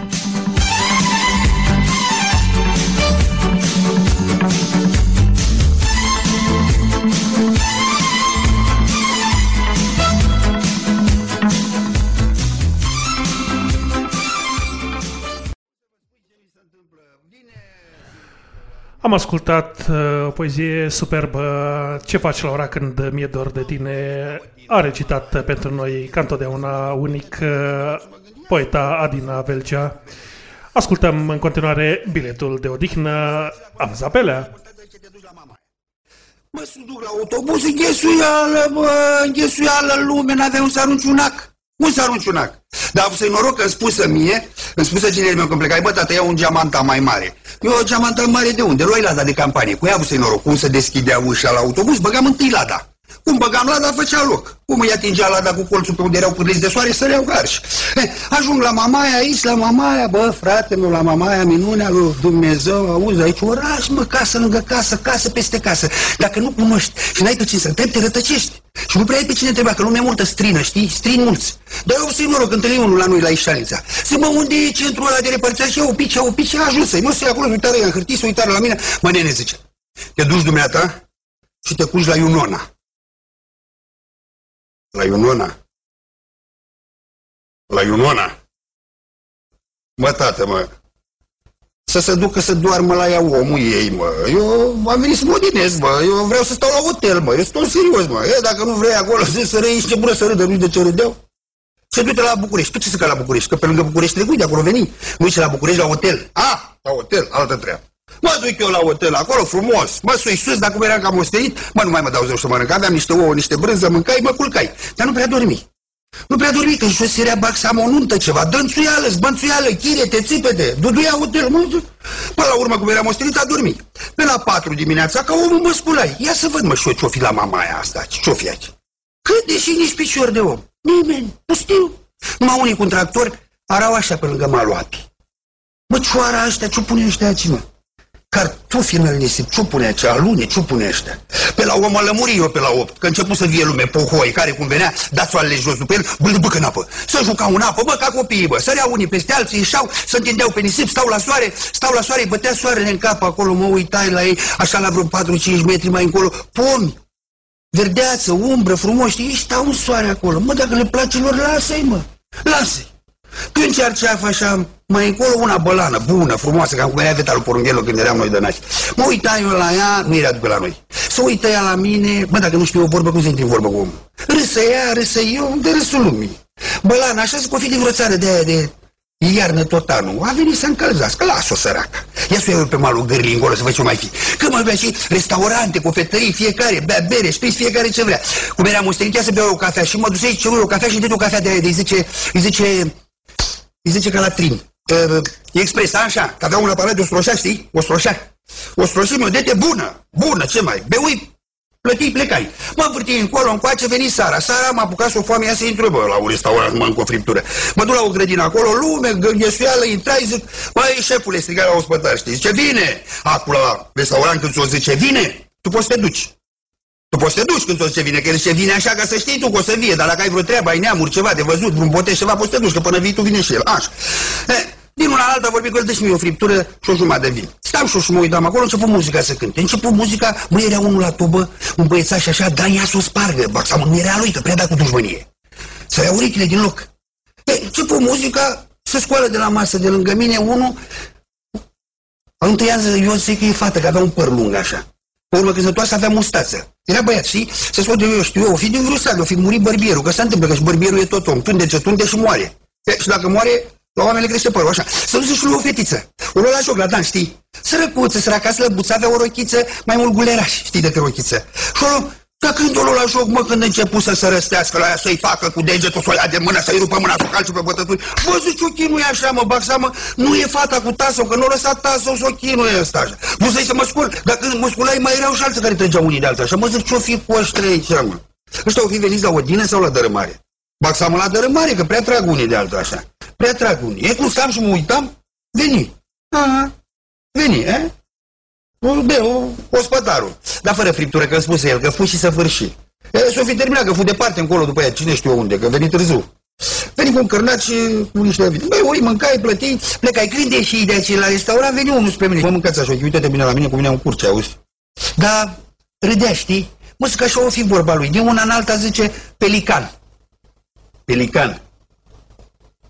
Am ascultat uh, o poezie superbă, Ce faci la ora când mi-e dor de tine, a recitat pentru noi, ca întotdeauna, unic uh, poeta Adina Velcea. Ascultăm în continuare biletul de odihnă, am zapelea. Mă, să duc la autobuz, înghesuială, bă, înghesuială lume, n-avea un să arunci un ac. Un să arunci un ac. Dar să-i noroc că îmi spusă mie, îmi spusă ginerul meu când plecai, bă, tată, ia un geamanta mai mare. Eu, geamanta mare de unde? Luai lada de campanie. Cu ea să-i noroc. Cum să deschidea ușa la autobuz, băgam întâi lada. Cum băgam lada, făcea loc. Cum îi atingea lada cu colțul pe unde erau cârliți de soare, săreau garși. Eh, ajung la mamaia aici, la mamaia, bă, frate meu, la mamaia, minunea lui Dumnezeu, auzi, aici oraș, mă, casă lângă casă, casă peste casă. Dacă nu cunoști și n-ai pe cine să întrebi, te rătăcești. Și nu prea ai pe cine întreba, că lumea multă strină, știi? Strin mulți. Dar eu să-i noroc, întâlnim unul la noi, la Ișalinița. Să mă, unde e centrul ăla de repartizare? Și eu, pice, o pice, a ajuns să-i. Mă, să acolo, uitare în hârtii, să uitare la mine. Mă, nene, zice, te duci dumneata și te cuci la Iunona. La Iunona. La Iunona. Mă, tată, mă, să se ducă să doarmă la ea omul ei, mă. Eu am venit să mă odinez, mă. Eu vreau să stau la hotel, mă. Eu sunt serios, mă. E, dacă nu vrei acolo să, să răi, ce bună să râdă, nu de ce râdeau. Și du-te la București. Tu ce să ca la București? Că pe lângă București trebuie de acolo veni. Nu la București la hotel. A, la hotel, altă treabă. Mă duc eu la hotel acolo, frumos, mă sui sus, dacă eram cam ostenit, mă, nu mai mă dau zeu să mănânc, aveam niște ouă, niște brânză, mâncai, mă culcai, dar nu prea dormi. Nu prea dormi, că jos era baxam o nuntă ceva, dănțuială, zbănțuială, chirete, țipete, duduia hotel, mă, până la urmă, cum eram ostenit, a dormit. Pe la patru dimineața, ca omul mă sculai. Ia să văd, mă, și eu ce-o fi la mamaia asta, ce-o fi aici. Cât de și nici picior de om. Nimeni, nu știu. Numai unii cu un tractor arau așa pe lângă malul apii. Mă, cioara ăștia, ce pune ăștia aici, mă? Cartofi în nisip, ce pune acea alune, ce pune ăștia? Pe la om lămuri eu pe la 8, că început să vie lume, pohoi, care cum venea, da soarele jos după el, bă, bă, în apă. Să juca în apă, bă, ca copiii, bă, săreau unii peste alții, ieșau, se întindeau pe nisip, stau la soare, stau la soare, bătea soarele în cap acolo, mă uitai la ei, așa la vreo 4-5 metri mai încolo, pomi, verdeață, umbră, frumos, știi, stau în soare acolo, mă, dacă le place lor, lasă-i, mă, lasă-i. Când cerceafă așa, mai încolo una bălană, bună, frumoasă, cam cum era veta lui Porunghelu când eram noi de nași. Mă uitai eu la ea, nu era după la noi. Să uită ea la mine, bă, dacă nu știu o vorbă, cum se intri vorbă cu om? Râsă ea, râsă eu, de râsul lumii. Bălană, așa să fi din vreo țară de aia de iarnă tot anul. A venit să încălzească, las-o săracă. Ia să eu pe malul gârlii încolo să văd ce mai fi. Că mă bea și restaurante, cofetării, fiecare, bea bere, șpriți fiecare ce vrea. Cum eram ostenit, ia să beau o cafea și mă duceai ce o cafea și îmi o cafea de aia, de zice, îi zice îi zice ca la trim. Uh, expres, așa, că avea un aparat de ostroșea, știi? Ostroșea. Ostroșime, o dete bună, bună, ce mai? Beui, plătii, plecai. Mă vârtii încolo, încoace, veni Sara. Sara m-a apucat să o foame, ea să intru, bă, la un restaurant, mă, cu o friptură. Mă duc la o grădină acolo, lume, gânghesuială, intrai, zic, băi, șefule, striga la ospătar, știi? Zice, vine! Acum la restaurant când ți-o zice, vine, tu poți să te duci. Tu poți să te duci când tot ce vine, că el zice vine așa ca să știi tu că o să vie, dar dacă ai vreo treabă, ai neamuri, ceva de văzut, vreun boteș, ceva, poți să te duci, că până vii tu vine și el. Așa. E, din una la alta vorbi cu el, deci mie o friptură și o jumătate de vin. Stau și, și mă uitam acolo, început muzica să cânte. Început muzica, mă, era unul la tubă, un băiețaș așa, da, ia să o spargă, baxa, mă, era lui, că prea da cu dușmănie. Să ia urechile din loc. E, început muzica, se scoală de la masă de lângă mine, unul, întâiază, eu zic că e fată, că avea un păr lung așa. Pe urmă când se întoarse avea mustață. Era băiat, știi? Se spune, eu știu, eu, o fi din vreo o fi murit bărbierul, că se întâmplă, că și bărbierul e tot om, tunde ce tunde și moare. E, și dacă moare, la oameni le crește părul, așa. Să duce și lui o fetiță. O lua la joc, la dan, știi? Sărăcuță, săraca, slăbuță, avea o rochiță, mai mult guleraș, știi, decât rochiță. Și o dar când o la joc, mă, când început să se răstească la ea, să-i facă cu degetul, să o ia de mână, să-i rupă mâna, să o calce pe bătături. Bă, zici, o chinuie așa, mă, bag seama, nu e fata cu tasă, că nu o lăsat tasă, să o chinuie ăsta așa. Nu să să mă scul, dar când mă sculai, mai erau și alții care trăgeau unii de alții așa. Mă zic, ce-o fi cu ăștia aici, mă? Ăștia o fi veniți la Odină sau la dărâmare? Bag seama la dărâmare, că prea trag unii de alții așa. Prea trag unii. E cum stăm și mă uitam, veni. Aha, veni, eh? Bă, o, ospătarul. Dar fără friptură, că spuse el, că fu și să fârși. S-o fi terminat, că fu departe încolo după aia, cine știu unde, că veni târziu. Veni cu un cărnat și cu niște vin. Băi, ori mâncai, plătii, plecai. Când ieși de aici la restaurant, veni unul spre mine. Mă mâncați așa, uite-te bine la mine, cu mine un curce, auzi? Da, râdea, știi? Mă, că așa o fi vorba lui. Din una în alta zice pelican. Pelican.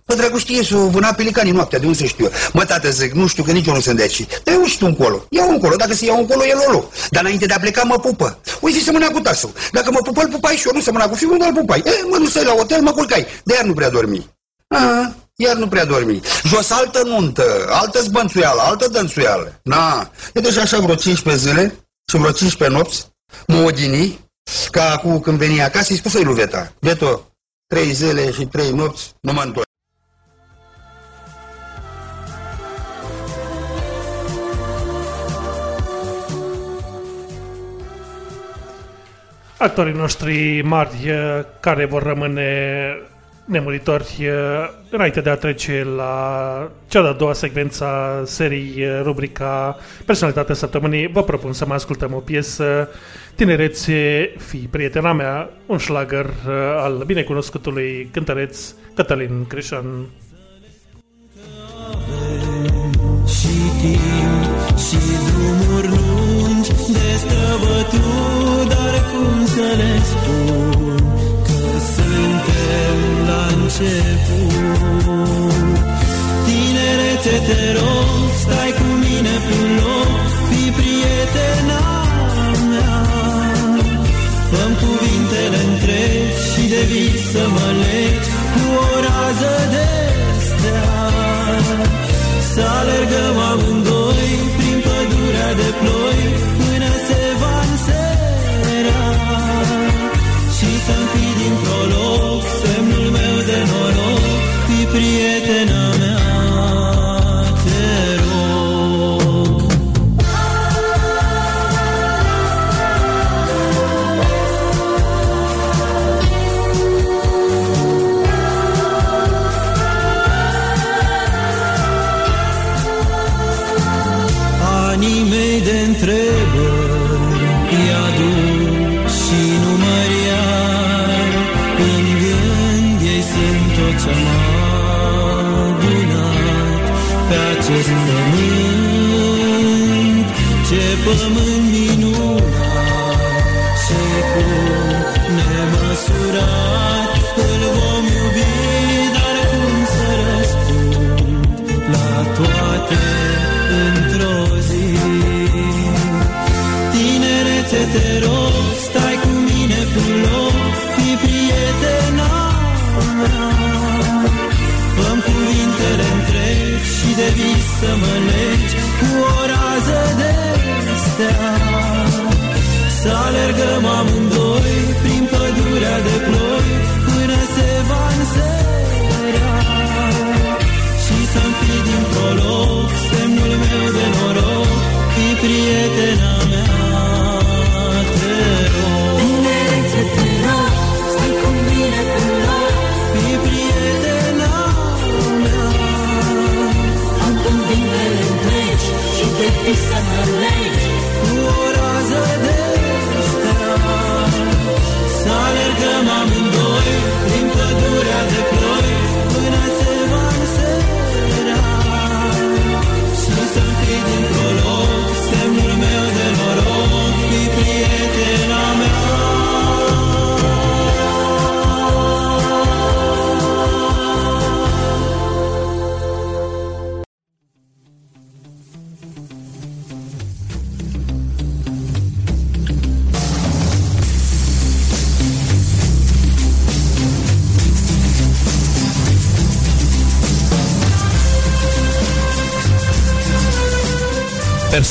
Bă, dracu, știe să o vâna pelicanii noaptea, de unde să știu eu? Mă, tată, zic, nu știu, că nici eu nu sunt de aici. Dar eu știu încolo. Iau încolo. Dacă se iau încolo, e lolo. Dar înainte de a pleca, mă pupă. Uite, se mâna cu tasul. Dacă mă pupă, îl pupai și eu. Nu se mâna cu fiul, nu îl pupai. E, mă dusai la hotel, mă culcai. De iar nu prea dormi. A, iar nu prea dormi. Jos altă nuntă, altă zbănțuială, altă dănțuială. Na, e deja așa vreo 15 zile și vreo 15 nopți Modini, ca acum când veni acasă, îi spusă lui Veta, Veto, trei zile și trei nopți, nu mă întorc. Actorii noștri mari eh, care vor rămâne nemuritori eh, înainte de a trece la cea de-a doua secvență a serii eh, rubrica Personalitatea Săptămânii, vă propun să mai ascultăm o piesă Tinerețe, fi prietena mea, un șlagăr al binecunoscutului cântăreț Cătălin Crișan. Și timp și drumuri lungi de străbătut, dar cum să le spun că suntem la început. Tinerețe, te rog, stai cu mine pe un loc, fi prietena mea. Făm cuvintele întregi și de vis să mă legi cu o rază de Fii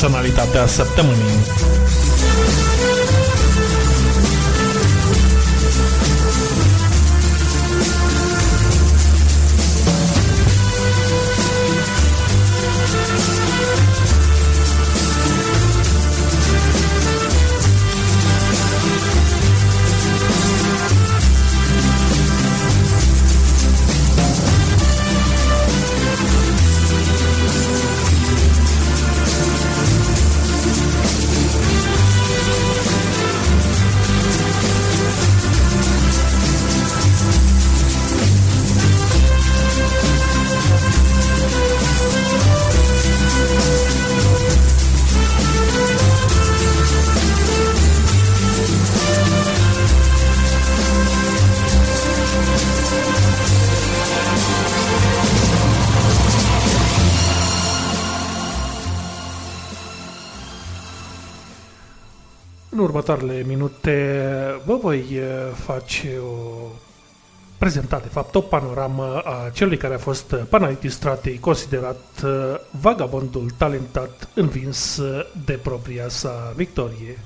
Personalitatea Săptămânii. Următoarele minute vă voi eh, face o prezentare, de fapt, o panoramă a celui care a fost Panayotis Stratei considerat eh, vagabondul talentat învins eh, de propria sa victorie.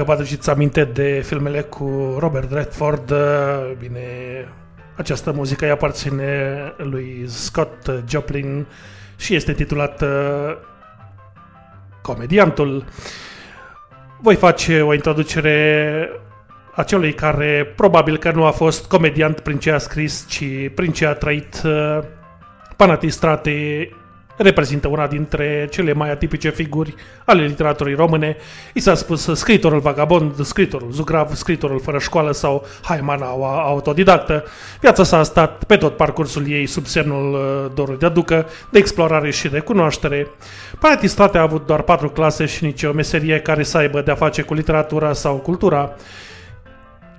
Dacă vă aduceți aminte de filmele cu Robert Redford, uh, bine, această muzică îi aparține lui Scott Joplin și este titulată Comediantul. Voi face o introducere a celui care probabil că nu a fost comediant prin ce a scris, ci prin ce a trăit uh, Panatistrate reprezintă una dintre cele mai atipice figuri ale literaturii române. I s-a spus scriitorul vagabond, scriitorul zugrav, scriitorul fără școală sau haimanaua autodidactă. Viața sa a stat pe tot parcursul ei sub semnul uh, dorului de aducă, de explorare și de cunoaștere. Panetistrate a avut doar patru clase și nici o meserie care să aibă de-a face cu literatura sau cultura.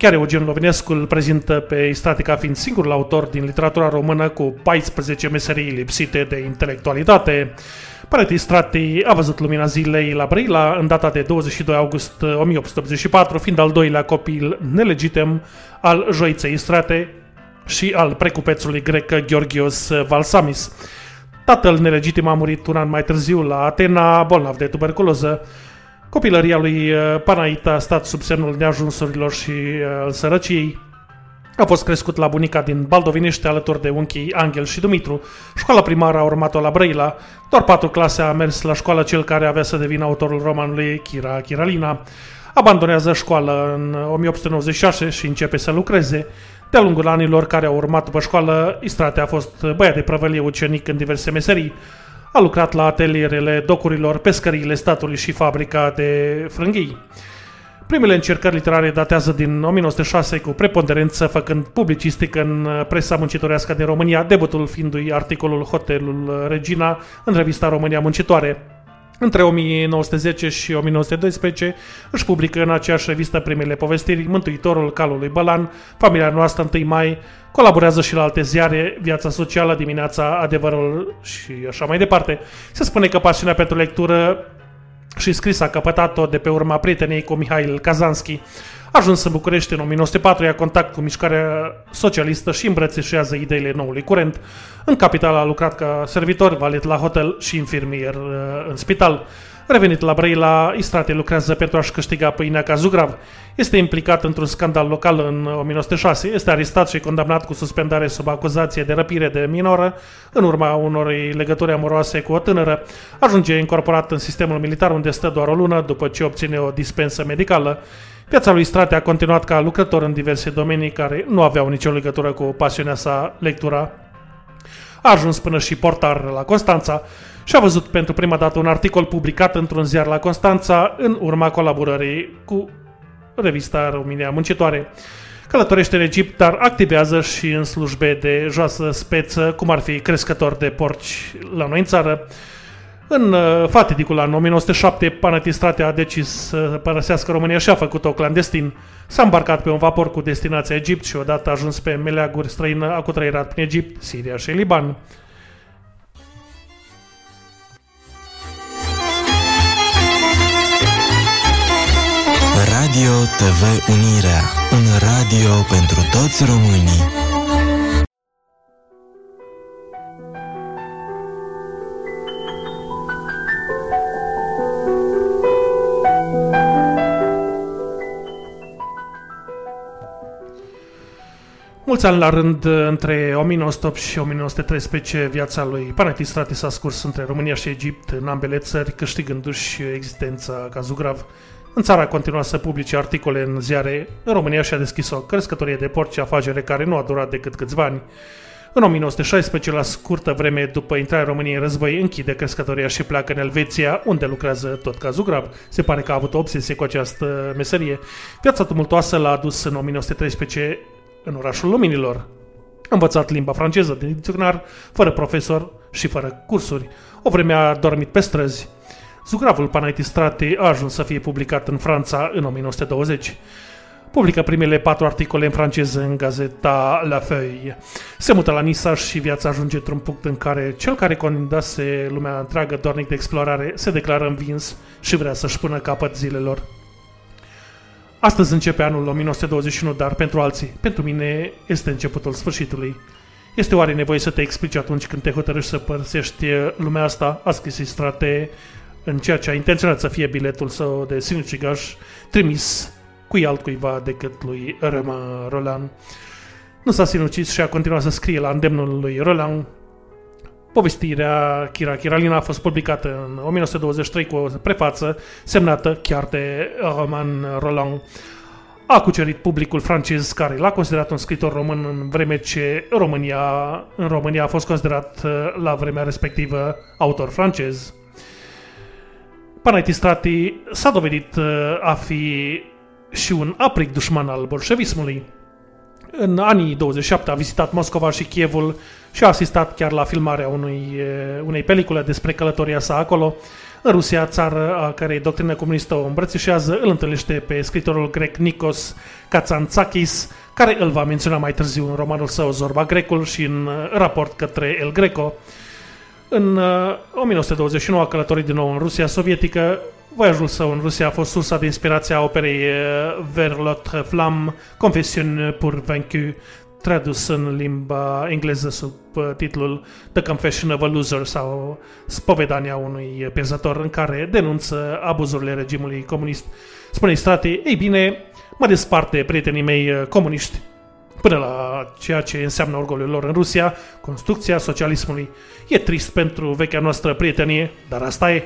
Chiar Eugen Lovinescu îl prezintă pe Istrate ca fiind singurul autor din literatura română cu 14 meserii lipsite de intelectualitate. Paret Istrati a văzut lumina zilei la Brăila în data de 22 august 1884, fiind al doilea copil nelegitim al Joiței Istrate și al precupețului grec Georgios Valsamis. Tatăl nelegitim a murit un an mai târziu la Atena, bolnav de tuberculoză. Copilăria lui uh, Panaita a stat sub semnul neajunsurilor și uh, al sărăciei. A fost crescut la bunica din Baldovinește alături de unchii Angel și Dumitru. Școala primară a urmat-o la Brăila. Doar patru clase a mers la școală cel care avea să devină autorul romanului Chira Chiralina. Abandonează școală în 1896 și începe să lucreze. De-a lungul anilor care au urmat după școală, Istrate a fost băiat de prăvălie ucenic în diverse meserii. A lucrat la atelierele docurilor, pescăriile statului și fabrica de frânghii. Primele încercări literare datează din 1906 cu preponderență, făcând publicistică în presa muncitorească din România, debutul fiindu-i articolul Hotelul Regina în revista România Muncitoare. Între 1910 și 1912 își publică în aceeași revistă primele povestiri Mântuitorul calului Bălan, Familia noastră 1 mai, colaborează și la alte ziare, Viața socială, Dimineața, Adevărul și așa mai departe. Se spune că pasiunea pentru lectură și scris a căpătat-o de pe urma prietenei cu Mihail Kazanski. Ajuns în București în 1904, ia contact cu mișcarea socialistă și îmbrățișează ideile noului curent. În capital a lucrat ca servitor, valet la hotel și infirmier uh, în spital. Revenit la Brăila, Istrate lucrează pentru a-și câștiga pâinea ca zugrav. Este implicat într-un scandal local în 1906, este arestat și condamnat cu suspendare sub acuzație de răpire de minoră, în urma unor legături amoroase cu o tânără. Ajunge incorporat în sistemul militar unde stă doar o lună după ce obține o dispensă medicală. Viața lui Strate a continuat ca lucrător în diverse domenii care nu aveau nicio legătură cu pasiunea sa, lectura. A ajuns până și portar la Constanța și a văzut pentru prima dată un articol publicat într-un ziar la Constanța în urma colaborării cu revista România Muncitoare. Călătorește în Egipt, dar activează și în slujbe de joasă speță, cum ar fi crescător de porci la noi în țară. În uh, fatidicul an 1907, Panatistrate a decis să părăsească România și a făcut-o clandestin. S-a îmbarcat pe un vapor cu destinația Egipt și odată ajuns pe meleaguri străină a cutrăirat prin Egipt, Siria și Liban. Radio TV Unirea, un radio pentru toți românii. Mulți ani la rând, între 1908 și 1913, viața lui Panetistrate s-a scurs între România și Egipt, în ambele țări, câștigându-și existența ca zugrav. În țara a continuat să publice articole în ziare. În România și-a deschis o crescătorie de porci, afacere care nu a durat decât câțiva ani. În 1916, la scurtă vreme după intrarea României în război, închide crescătoria și pleacă în Elveția, unde lucrează tot ca zugrav. Se pare că a avut o obsesie cu această meserie. Viața tumultoasă l-a adus în 1913 în orașul Luminilor. A învățat limba franceză din dicționar, fără profesor și fără cursuri. O vreme a dormit pe străzi. Zugravul Panaitistrate a ajuns să fie publicat în Franța în 1920. Publică primele patru articole în franceză în gazeta La Feuille. Se mută la Nisa și viața ajunge într-un punct în care cel care condase lumea întreagă dornic de explorare se declară învins și vrea să-și pună capăt zilelor. Astăzi începe anul 1921, dar pentru alții, pentru mine, este începutul sfârșitului. Este oare nevoie să te explici atunci când te hotărăști să părăsești lumea asta, a scris Strate în ceea ce a intenționat să fie biletul său de sinucigaș trimis cui altcuiva decât lui Romain Roland. Nu s-a sinucis și a continuat să scrie la îndemnul lui Roland. Povestirea Chira Chiralina a fost publicată în 1923 cu o prefață semnată chiar de Roman Roland. A cucerit publicul francez care l-a considerat un scritor român în vreme ce România, în România a fost considerat la vremea respectivă autor francez. Panaitis s-a dovedit a fi și un apric dușman al bolșevismului. În anii 27 a vizitat Moscova și Kievul și a asistat chiar la filmarea unui, unei pelicule despre călătoria sa acolo. În Rusia, țară a cărei doctrină comunistă o îmbrățișează, îl întâlnește pe scritorul grec Nikos Katsantzakis, care îl va menționa mai târziu în romanul său Zorba Grecul și în raport către El Greco. În 1929 a călătorit din nou în Rusia sovietică, Voiajul său în Rusia a fost sursa de inspirație a operei Vers l'autre flamme, Confession pour vaincu, tradus în limba engleză sub titlul The Confession of a Loser sau Spovedania unui pierzător în care denunță abuzurile regimului comunist. Spune Strati, ei bine, mă despart de prietenii mei comuniști până la ceea ce înseamnă orgoliul lor în Rusia, construcția socialismului. E trist pentru vechea noastră prietenie, dar asta e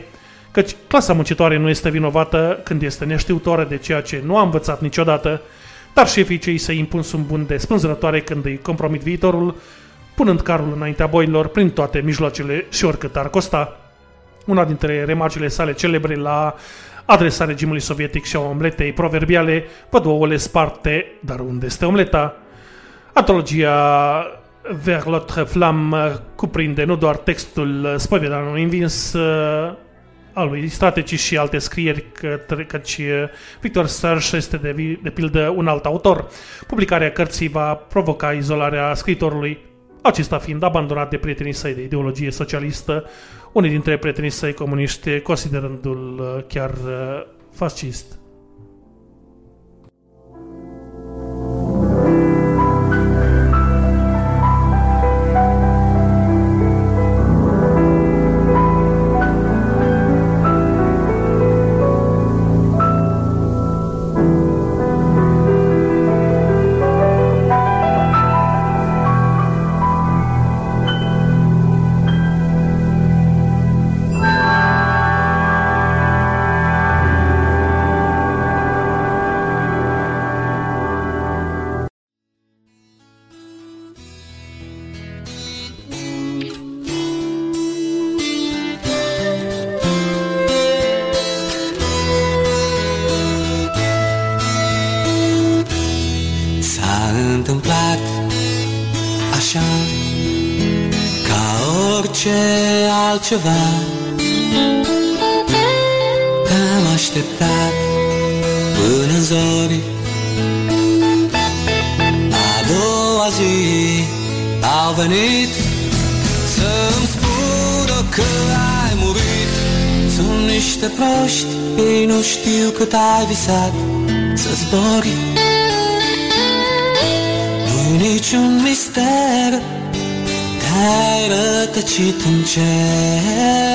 căci clasa muncitoare nu este vinovată când este neștiutoare de ceea ce nu a învățat niciodată, dar șefii cei să impun sunt bun de spânzurătoare când îi compromit viitorul, punând carul înaintea boilor prin toate mijloacele și oricât ar costa. Una dintre remarcile sale celebre la adresa regimului sovietic și a omletei proverbiale, văd ouăle sparte, dar unde este omleta? Antologia Vers l'autre flamme cuprinde nu doar textul spovedanului învins al lui Strategi și alte scrieri, căci Victor Serge este de, de pildă un alt autor. Publicarea cărții va provoca izolarea scritorului, acesta fiind abandonat de prietenii săi de ideologie socialistă, unii dintre prietenii săi comuniști considerându-l chiar fascist. Altceva. Te-am așteptat până în zori. A doua zi au venit Să-mi spună că ai murit. Sunt niște proști, ei nu știu cât ai visat. Să zbori rătăcit în cer Și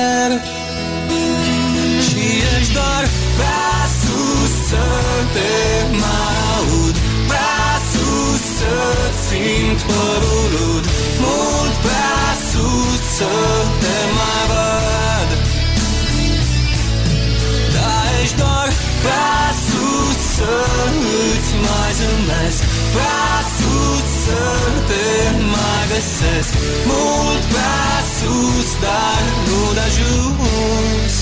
mai găsesc Mult prea sus, dar nu de ajuns.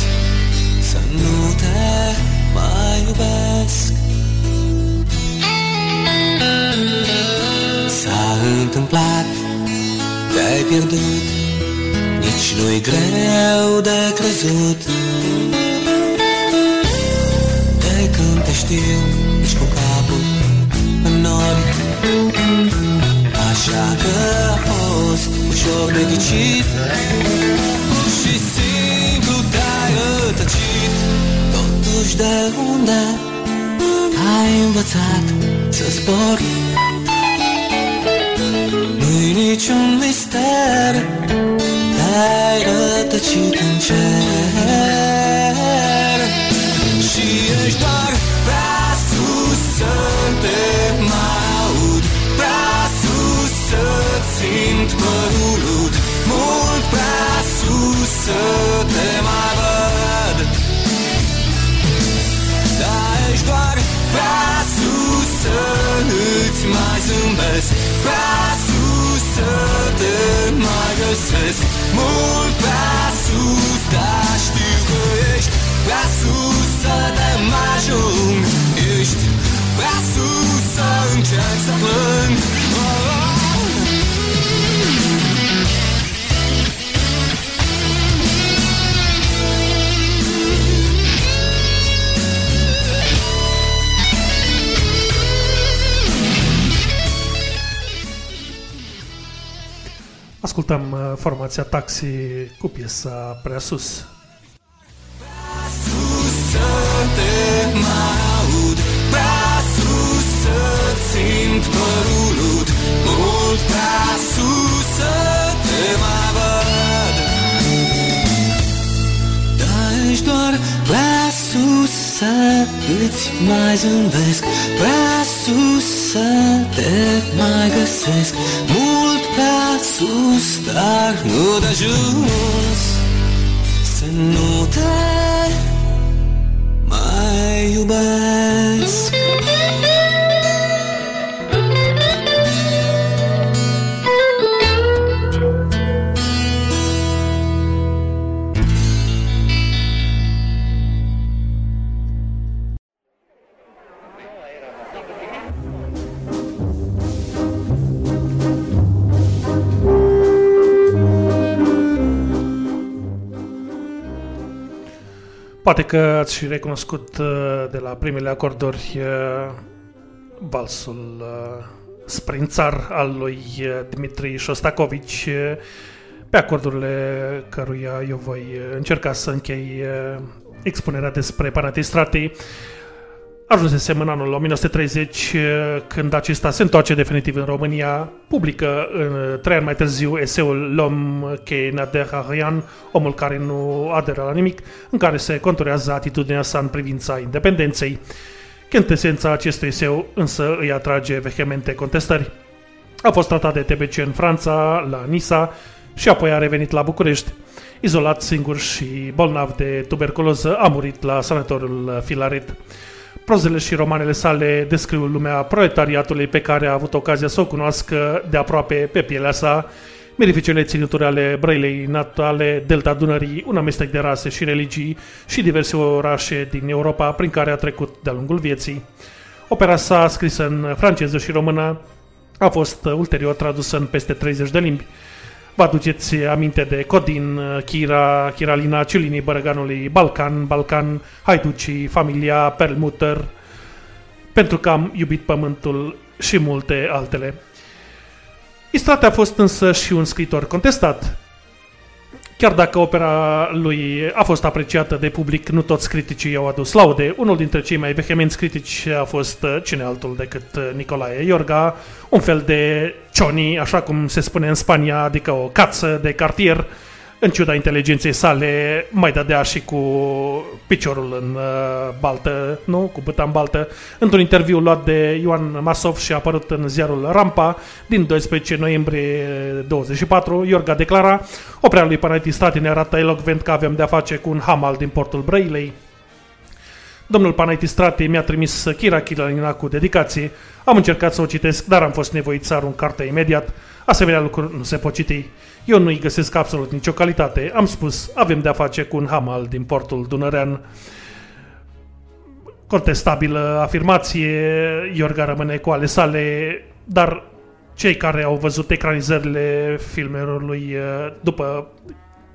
Să nu te mai iubesc. S-a întâmplat, te-ai pierdut Nici nu-i greu de crezut. De când te știu, ușor de ghicit Și simplu te-ai rătăcit. Totuși de unde ai învățat să zbori Nu-i niciun mister Te-ai rătăcit în cer să te mai văd. Dar ești doar prea sus să îți mai zâmbesc. Prea sus să te mai găsesc. Mult prea sus, dar știu că ești Prea sus să te mai ajung Ascultăm uh, formația Taxi cu piesa Prea Sus. sus să te mai aud Prea sus să simt părul ud Mult prea sus să te mai văd Dar ești doar prea sus să îți mai zâmbesc Prea sus să te mai găsesc. Mult prea sus, dar nu de ajuns Să nu te mai iubesc Poate că ați și recunoscut uh, de la primele acorduri uh, valsul uh, sprințar al lui uh, Dmitri Shostakovich, uh, pe acordurile căruia eu voi uh, încerca să închei uh, expunerea despre Panatistrati. Ajunsesem în anul 1930, uh, când acesta se întoarce definitiv în România, publică uh, trei ani mai târziu eseul L'homme che n'adhère à rien, omul care nu aderă la nimic, în care se conturează atitudinea sa în privința independenței. Chintesența acestui eseu însă îi atrage vehemente contestări. A fost tratat de TBC în Franța, la Nisa, și apoi a revenit la București. Izolat, singur și bolnav de tuberculoză, a murit la sanatoriul Filaret. Prozele și romanele sale descriu lumea proletariatului pe care a avut ocazia să o cunoască de aproape pe pielea sa, mirificele ținuturi ale Brăilei natale, Delta Dunării, un amestec de rase și religii și diverse orașe din Europa prin care a trecut de-a lungul vieții. Opera sa, scrisă în franceză și română, a fost ulterior tradusă în peste 30 de limbi. Vă aduceți aminte de Codin, Chira, Chiralina, Ciulinii Bărăganului, Balcan, Balcan, Haiducii, Familia, Perlmutter, Pentru că am iubit pământul și multe altele. Istrate a fost însă și un scriitor contestat. Chiar dacă opera lui a fost apreciată de public, nu toți criticii i-au adus laude. Unul dintre cei mai vehemenți critici a fost uh, cine altul decât uh, Nicolae Iorga, un fel de Cioni, așa cum se spune în Spania, adică o cață de cartier, în ciuda inteligenței sale, mai dădea și cu piciorul în uh, baltă, nu? Cu băta în baltă. Într-un interviu luat de Ioan Masov și a apărut în ziarul Rampa din 12 noiembrie 24, Iorga declara Opera lui Panaitis ne arată elocvent că avem de-a face cu un hamal din portul Brăilei. Domnul Panaitis mi-a trimis Chira Chilalina cu dedicație. Am încercat să o citesc, dar am fost nevoit să arunc cartea imediat. Asemenea lucruri nu se pot citi. Eu nu-i găsesc absolut nicio calitate. Am spus, avem de-a face cu un hamal din portul Dunărean. Contestabilă afirmație, Iorga rămâne cu ale sale, dar cei care au văzut ecranizările filmelor lui uh, după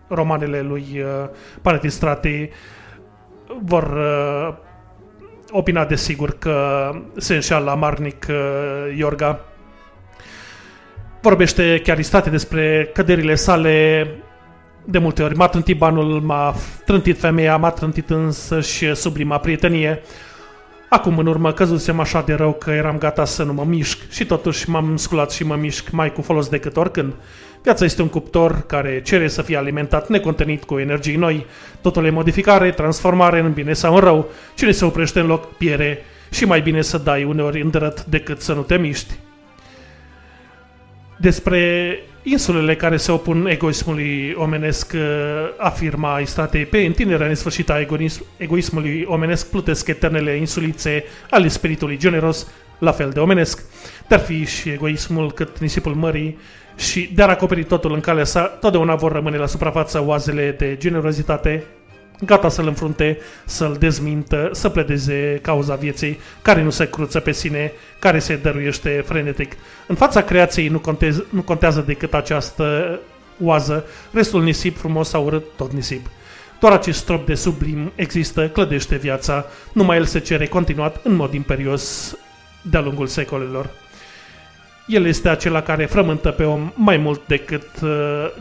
romanele lui uh, Panetistrati vor uh, opina desigur că se înșeală amarnic Iorga. Vorbește chiar Istate despre căderile sale de multe ori. M-a trântit banul, m-a trântit femeia, m-a trântit însă și sublima prietenie. Acum în urmă căzusem așa de rău că eram gata să nu mă mișc și totuși m-am sculat și mă mișc mai cu folos decât oricând. Viața este un cuptor care cere să fie alimentat necontenit cu energii noi. Totul e modificare, transformare în bine sau în rău. Cine se oprește în loc, piere și mai bine să dai uneori îndărăt decât să nu te miști. Despre insulele care se opun egoismului omenesc, uh, afirma Istratei, pe întinderea nesfârșită a egoism, egoismului omenesc plutesc eternele insulițe ale spiritului generos, la fel de omenesc. Dar fi și egoismul cât nisipul mării și de-ar acoperi totul în calea sa, totdeauna vor rămâne la suprafață oazele de generozitate, gata să-l înfrunte, să-l dezmintă, să pledeze cauza vieții, care nu se cruță pe sine, care se dăruiește frenetic. În fața creației nu, contez, nu contează decât această oază, restul nisip frumos sau urât, tot nisip. Doar acest strop de sublim există, clădește viața, numai el se cere continuat în mod imperios de-a lungul secolelor. El este acela care frământă pe om mai mult decât uh,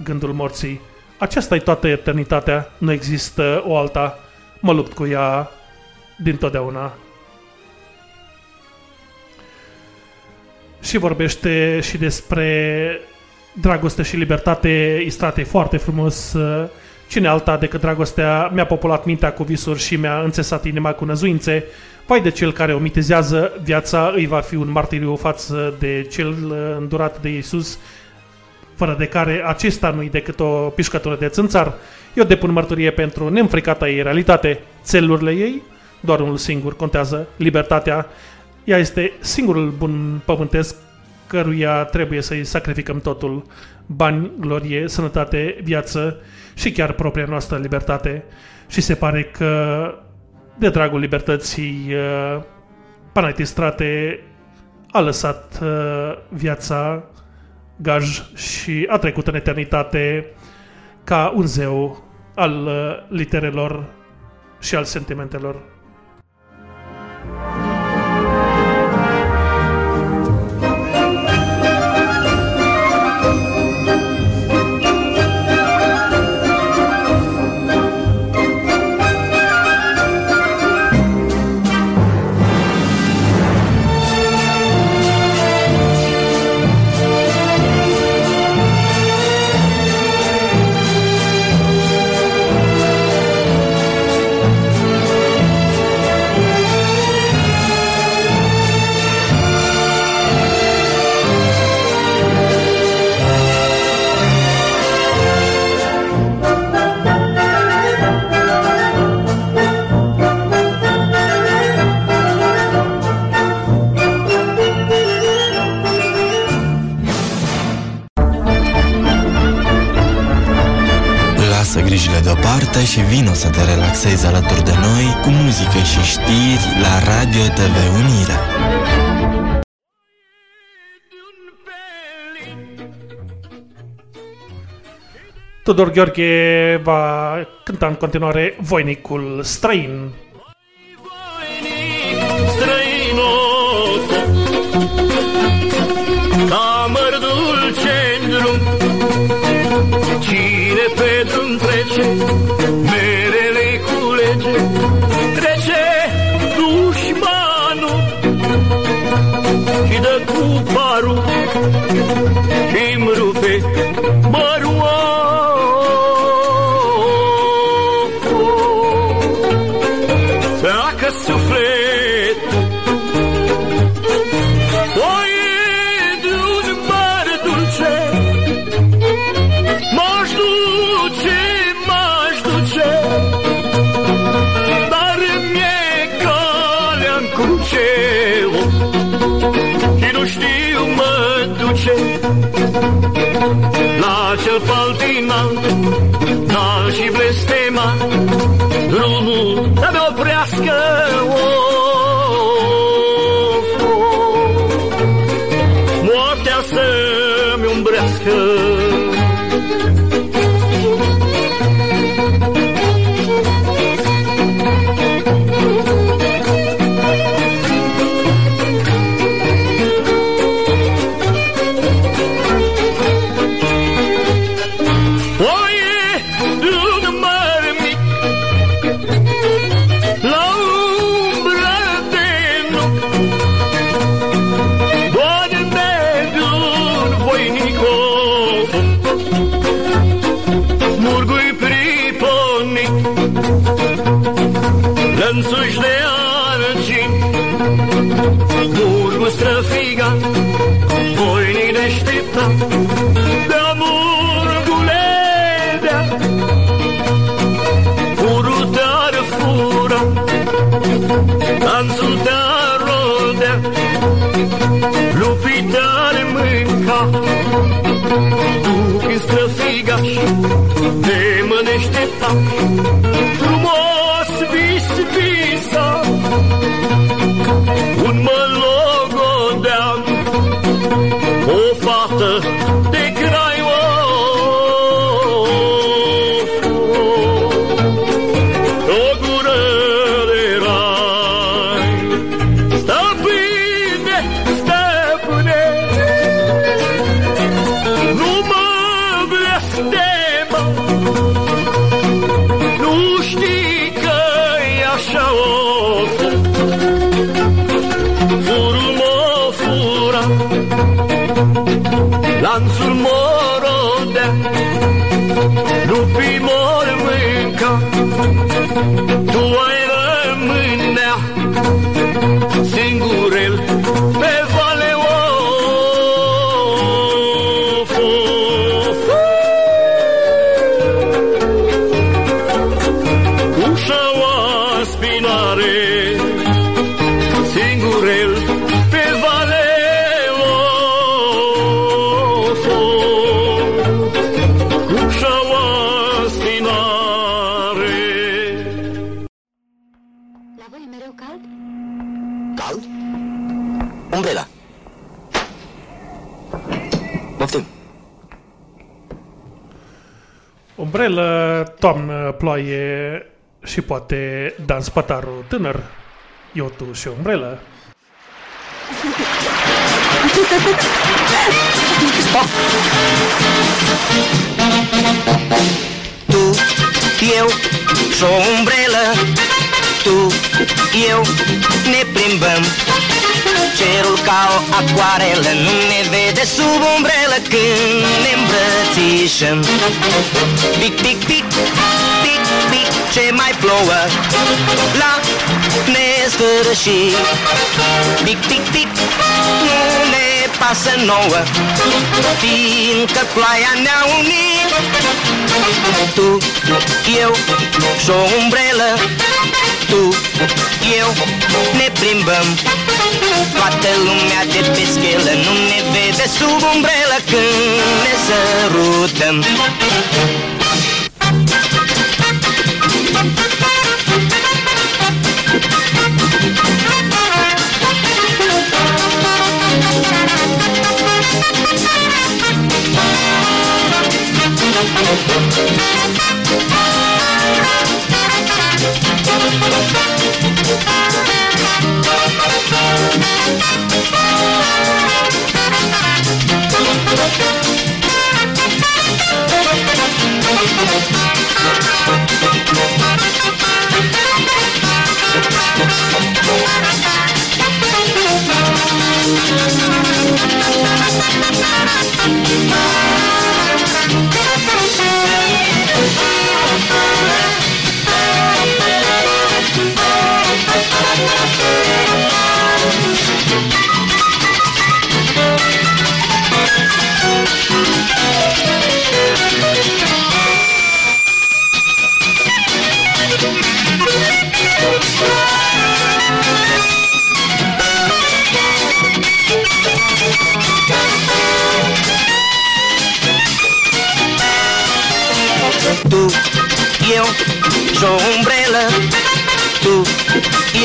gândul morții. Aceasta e toată eternitatea, nu există o alta. Mă lupt cu ea din totdeauna. Și vorbește și despre dragoste și libertate, istrate foarte frumos. Cine alta decât dragostea mi-a populat mintea cu visuri și mi-a înțesat inima cu năzuințe. Vai de cel care omitizează viața, îi va fi un martiriu față de cel îndurat de Iisus fără de care acesta nu-i decât o pișcătură de țânțar. Eu depun mărturie pentru neînfricata ei realitate. Țelurile ei, doar unul singur contează, libertatea. Ea este singurul bun pământesc căruia trebuie să-i sacrificăm totul. Bani, glorie, sănătate, viață și chiar propria noastră libertate. Și se pare că, de dragul libertății, uh, Panatistrate a lăsat uh, viața gaj și a trecut în eternitate ca un zeu al uh, literelor și al sentimentelor. Deoparte și vino să te relaxezi alături de noi cu muzică și știri la Radio TV Unirea. Tudor Gheorghe va cânta în continuare Voinicul străin. 对。Poftim. Umbrelă, toamnă, ploaie și poate Dan Spătaru tânăr. Eu, tu și umbrelă. Tu, eu și o umbrelă Tu, eu ne plimbăm Cerul ca o acoarelă Nu ne vede sub umbrelă Când ne îmbrățișăm. Pic, pic, pic, pic, pic Ce mai plouă La nesfârșit. Pic, pic, pic Nu ne pasă nouă Fiindcă ploaia ne-a unit. Tu, eu și o umbrelă Tu, eu ne plimbăm. Toată lumea de pe schelă Nu ne vede sub umbrelă Când ne sărutăm Thank Tu, eu și o umbrelă Tu,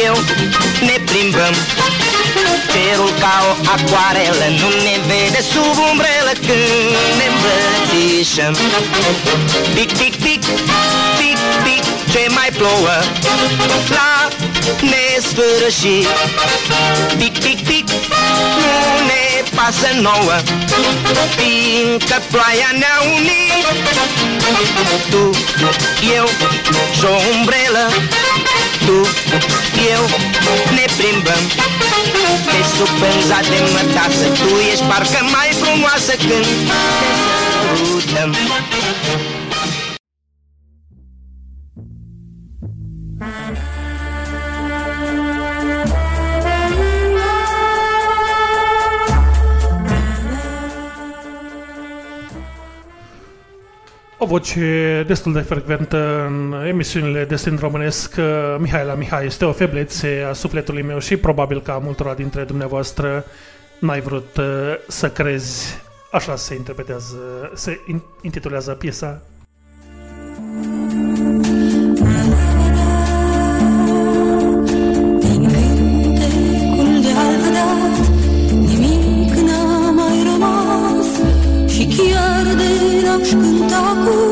eu ne plimbăm. Cerul ca o acoarelă Nu ne vede sub umbrelă Când ne îmbrățișăm. Pic, pic, pic, pic, pic Ce mai plouă La nesfârșit Pic, pic, pic Nu ne pasă nouă Fiindcă ploaia ne-a unit. Tu, eu și o umbrelă Tu, eu ne plimbăm. Pe sub pânza de mătasă Tu ești parcă mai frumoasă când ne sărutăm voce destul de frecventă în emisiunile de stil românesc. Mihaela Mihai este o feblețe a sufletului meu și probabil ca multora dintre dumneavoastră n-ai vrut uh, să crezi Așa se interpretează, se in- intitulează piesa. Din cântecul de alvădat Nimic n-a mai rămas Și chiar de 等到枯。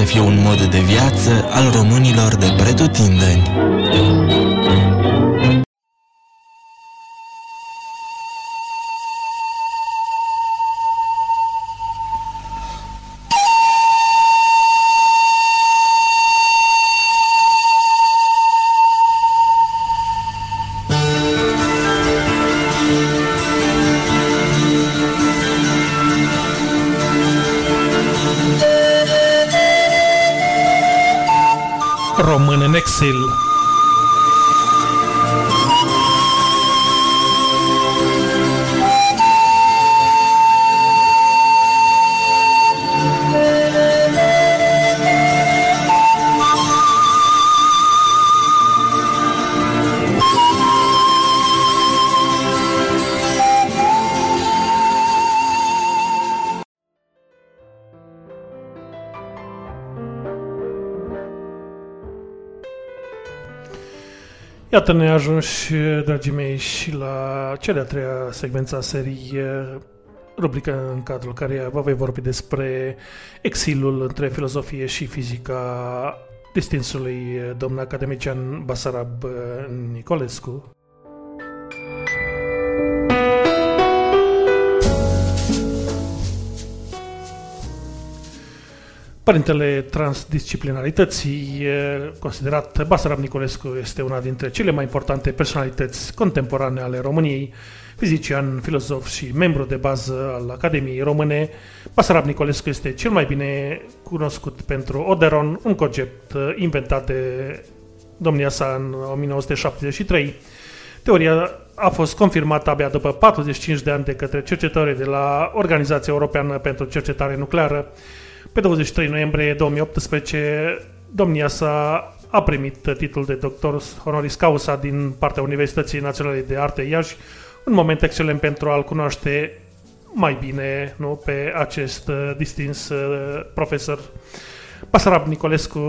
Să fie un mod de viață al românilor de Iată ne ajungi, dragii mei, și la cea de-a treia secvență a serii, rubrică în cadrul care vă voi vorbi despre exilul între filozofie și fizica distinsului domn academician Basarab Nicolescu. Părintele transdisciplinarității, e considerat Basarab Nicolescu, este una dintre cele mai importante personalități contemporane ale României, fizician, filozof și membru de bază al Academiei Române. Basarab Nicolescu este cel mai bine cunoscut pentru Oderon, un concept inventat de domnia sa în 1973. Teoria a fost confirmată abia după 45 de ani de către cercetătorii de la Organizația Europeană pentru Cercetare Nucleară, pe 23 noiembrie 2018, domnia sa a primit titlul de doctor honoris causa din partea Universității Naționale de Arte Iași, un moment excelent pentru a-l cunoaște mai bine nu, pe acest uh, distins uh, profesor. Pasarab Nicolescu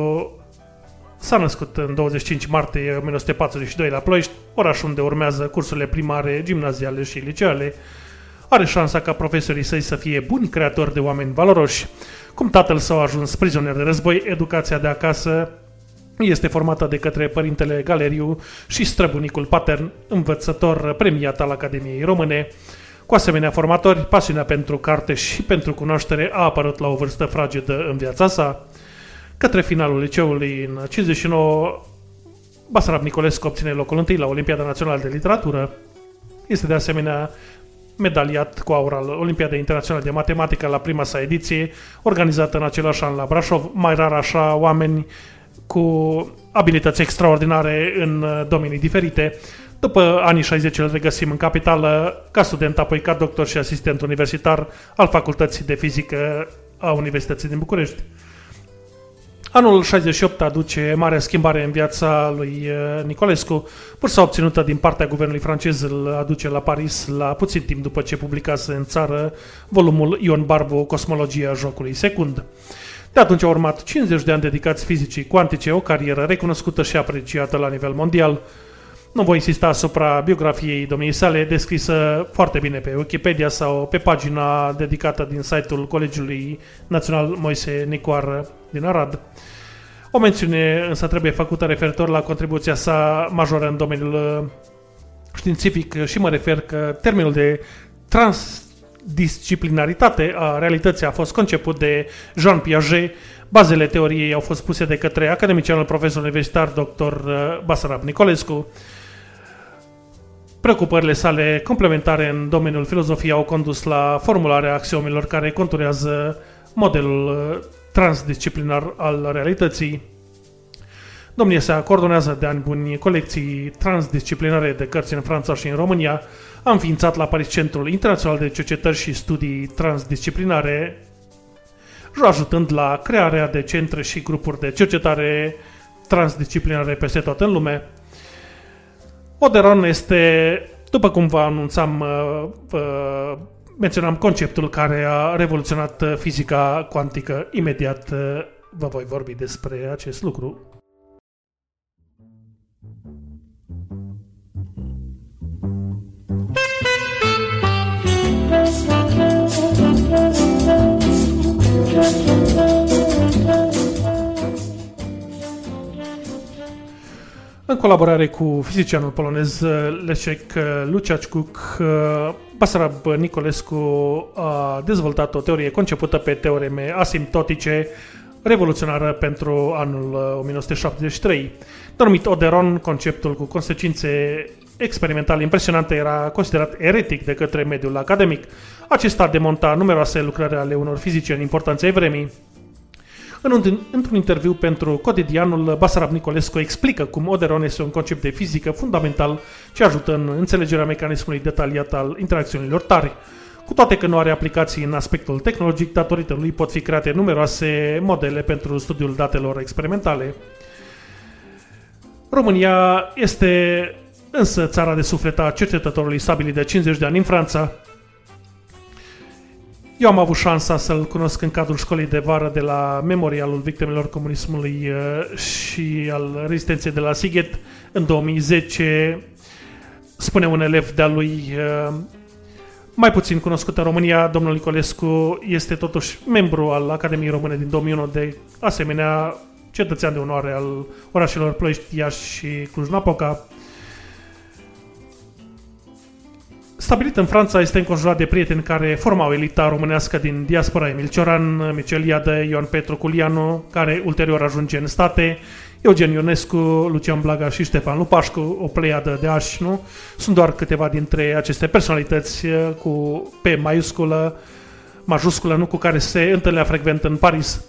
S-a născut în 25 martie 1942 la Ploiești, oraș unde urmează cursurile primare, gimnaziale și liceale. Are șansa ca profesorii săi să fie buni creatori de oameni valoroși. Cum tatăl său a ajuns prizonier de război, educația de acasă este formată de către părintele Galeriu și străbunicul patern, învățător premiat al Academiei Române. Cu asemenea formatori, pasiunea pentru carte și pentru cunoaștere a apărut la o vârstă fragedă în viața sa. Către finalul liceului în 59, Basarab Nicolescu obține locul întâi la Olimpiada Națională de Literatură. Este de asemenea medaliat cu aur al Olimpiadei Internaționale de Matematică la prima sa ediție, organizată în același an la Brașov, mai rar așa oameni cu abilități extraordinare în uh, domenii diferite. După anii 60 îl regăsim în capitală ca student, apoi ca doctor și asistent universitar al Facultății de Fizică a Universității din București. Anul 68 aduce mare schimbare în viața lui uh, Nicolescu. Bursa obținută din partea guvernului francez îl aduce la Paris la puțin timp după ce publicase în țară volumul Ion Barbu, Cosmologia jocului secund. De atunci au urmat 50 de ani dedicați fizicii cuantice, o carieră recunoscută și apreciată la nivel mondial. Nu voi insista asupra biografiei domniei sale, descrisă foarte bine pe Wikipedia sau pe pagina dedicată din site-ul Colegiului Național Moise Nicoar din Arad. O mențiune însă trebuie făcută referitor la contribuția sa majoră în domeniul uh, științific și mă refer că termenul de transdisciplinaritate a realității a fost conceput de Jean Piaget. Bazele teoriei au fost puse de către academicianul profesor universitar dr. uh, Basarab Nicolescu. Preocupările sale complementare în domeniul filozofiei au condus la formularea axiomelor care conturează modelul uh, transdisciplinar al realității. Domnia sa coordonează de ani buni colecții transdisciplinare de cărți în Franța și în România, a înființat la Paris Centrul Internațional de Cercetări și Studii Transdisciplinare, ajutând la crearea de centre și grupuri de cercetare transdisciplinare peste tot în lume. Oderon este, după cum vă anunțam, uh, uh, menționam conceptul care a revoluționat fizica cuantică. Imediat uh, vă voi vorbi despre acest lucru. În colaborare cu fizicianul polonez Leszek Luciaczkuk, Basarab Nicolescu a dezvoltat o teorie concepută pe teoreme asimptotice revoluționară pentru anul 1973. Numit Oderon, conceptul cu consecințe experimentale impresionante era considerat eretic de către mediul academic. Acesta demonta numeroase lucrări ale unor fizicieni importanței ai vremii. În un, într-un interviu pentru cotidianul, Basarab Nicolescu explică cum Oderon este un concept de fizică fundamental ce ajută în înțelegerea mecanismului detaliat al interacțiunilor tari. Cu toate că nu are aplicații în aspectul tehnologic, datorită lui pot fi create numeroase modele pentru studiul datelor experimentale. România este însă țara de suflet a cercetătorului stabilit de 50 de ani în Franța, eu am avut șansa să-l cunosc în cadrul școlii de vară de la Memorialul Victimelor Comunismului uh, și al rezistenței de la Sighet în 2010. Spune un elev de-a lui uh, mai puțin cunoscut în România, domnul Nicolescu este totuși membru al Academiei Române din 2001 de asemenea cetățean de onoare al orașelor Ploiești, Iași și Cluj-Napoca. Stabilit în Franța, este înconjurat de prieteni care formau elita românească din diaspora Emil Cioran, Michel Iadă, Ioan Petru Culianu, care ulterior ajunge în state, Eugen Ionescu, Lucian Blaga și Ștefan Lupașcu, o pleiadă de ași, nu? Sunt doar câteva dintre aceste personalități eh, cu P maiusculă, majusculă, nu? Cu care se întâlnea frecvent în Paris.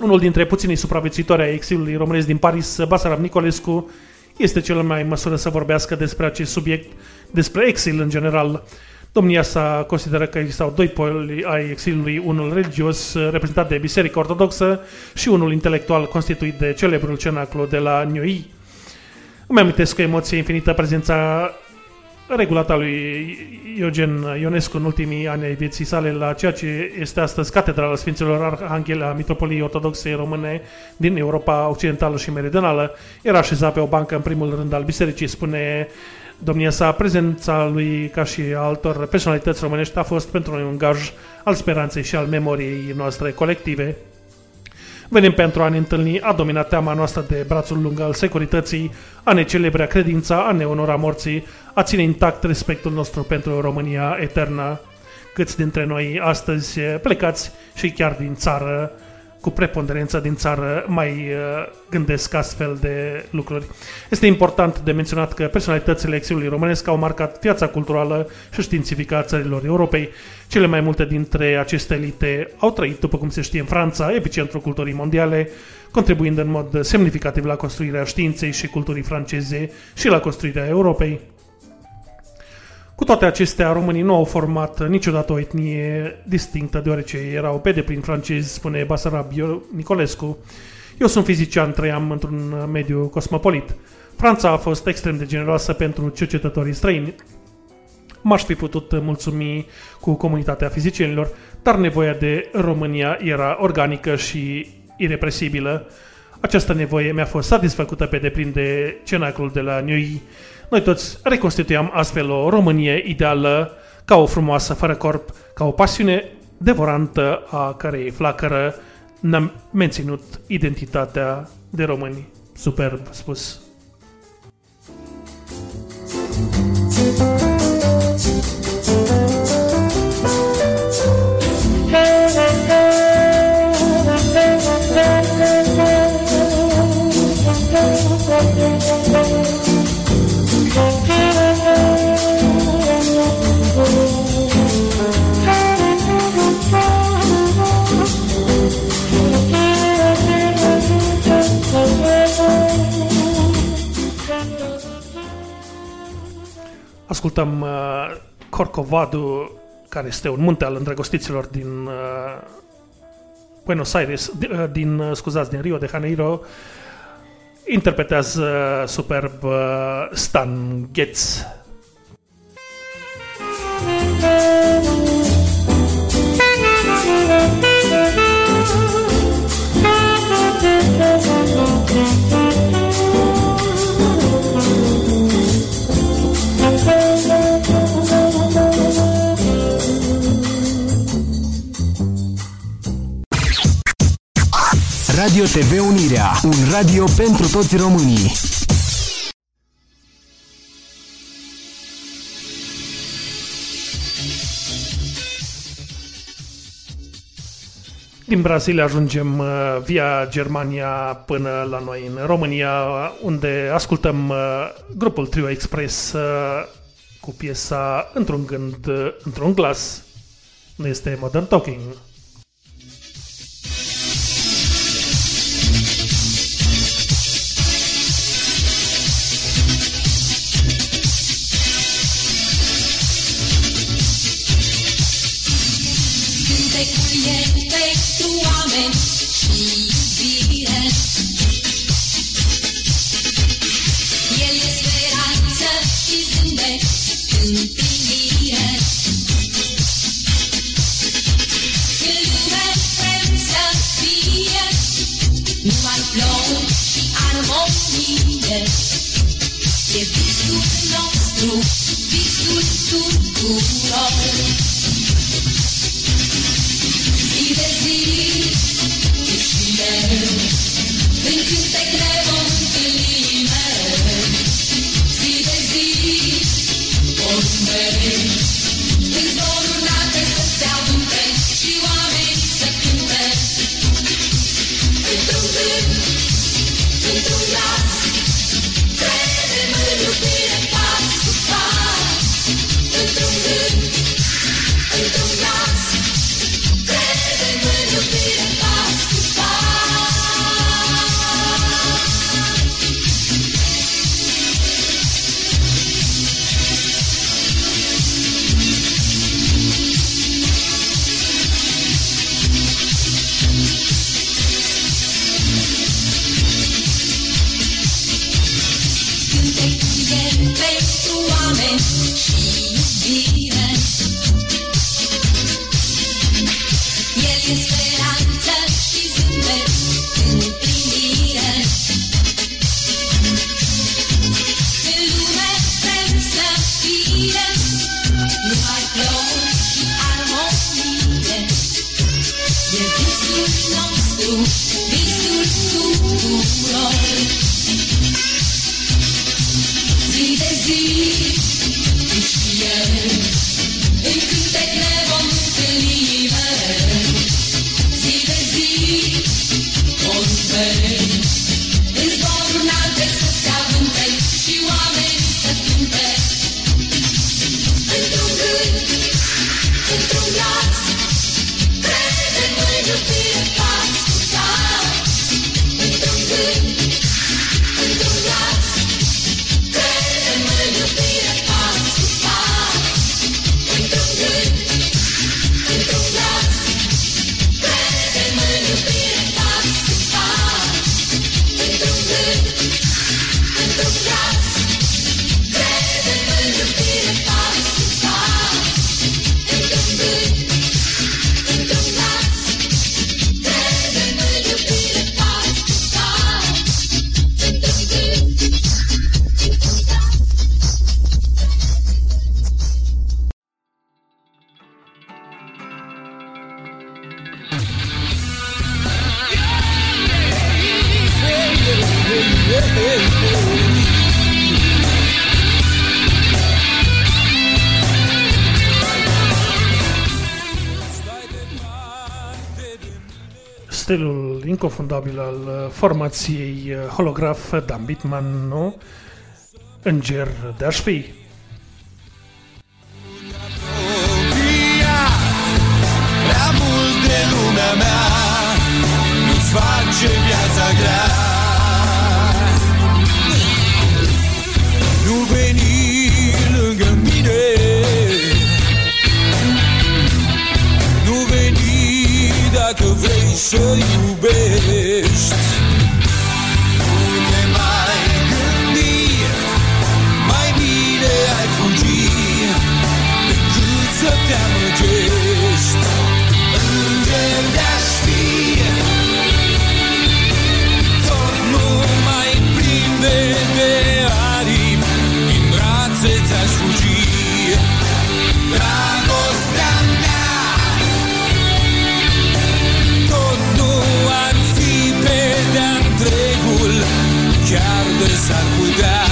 Unul dintre puținii supraviețuitori ai exilului românesc din Paris, Basarab Nicolescu, este cel mai măsură să vorbească despre acest subiect, despre exil în general. Domnia sa consideră că existau doi poli ai exilului, unul religios reprezentat de Biserica Ortodoxă și unul intelectual constituit de celebrul cenaclu de la Nioi. Îmi amintesc cu emoție infinită prezența regulată a lui Eugen Ionescu în ultimii ani ai vieții sale la ceea ce este astăzi Catedrala Sfinților Arhanghel a Mitropoliei Ortodoxe Române din Europa Occidentală și Meridională. Era așezat pe o bancă în primul rând al bisericii, spune domnia sa, prezența lui ca și altor personalități românești a fost pentru noi un gaj al speranței și al memoriei noastre colective. Venim pentru a ne întâlni, a dominat teama noastră de brațul lung al securității, a ne celebra credința, a ne onora morții, a ține intact respectul nostru pentru România eternă. Câți dintre noi astăzi plecați și chiar din țară, cu preponderența din țară, mai uh, gândesc astfel de lucruri. Este important de menționat că personalitățile exilului românesc au marcat viața culturală și științifică a țărilor Europei. Cele mai multe dintre aceste elite au trăit, după cum se știe, în Franța, epicentrul culturii mondiale, contribuind în mod semnificativ la construirea științei și culturii franceze și la construirea Europei. Cu toate acestea, românii nu au format niciodată o etnie distinctă, deoarece erau pe deplin francezi, spune Basarabio Nicolescu. Eu sunt fizician, trăiam într-un mediu cosmopolit. Franța a fost extrem de generoasă pentru cercetătorii străini. M-aș fi putut mulțumi cu comunitatea fizicienilor, dar nevoia de România era organică și irepresibilă. Această nevoie mi-a fost satisfăcută pe deplin de cenaclul de la Neuilly, noi toți reconstituiam astfel o Românie ideală, ca o frumoasă fără corp, ca o pasiune devorantă a cărei flacără ne-a menținut identitatea de români. Superb spus. Ascultăm uh, Corcovado, care este un munte al îndrăgostiților din uh, Buenos Aires, uh, din, uh, scuzați, din Rio de Janeiro, interpretează superb uh, Stan Getz. Radio TV Unirea, un radio pentru toți românii. Din Brazilia ajungem uh, via Germania până la noi în România, unde ascultăm uh, grupul Trio Express uh, cu piesa Într-un gând, într-un glas. Nu este Modern Talking. Pentru oameni inconfundabil al uh, formației uh, holograf Dan Bitman, nu? Înger de-aș fi. De lumea mea nu face viața grea Nu veni que vlees o je best. deixar cuidar.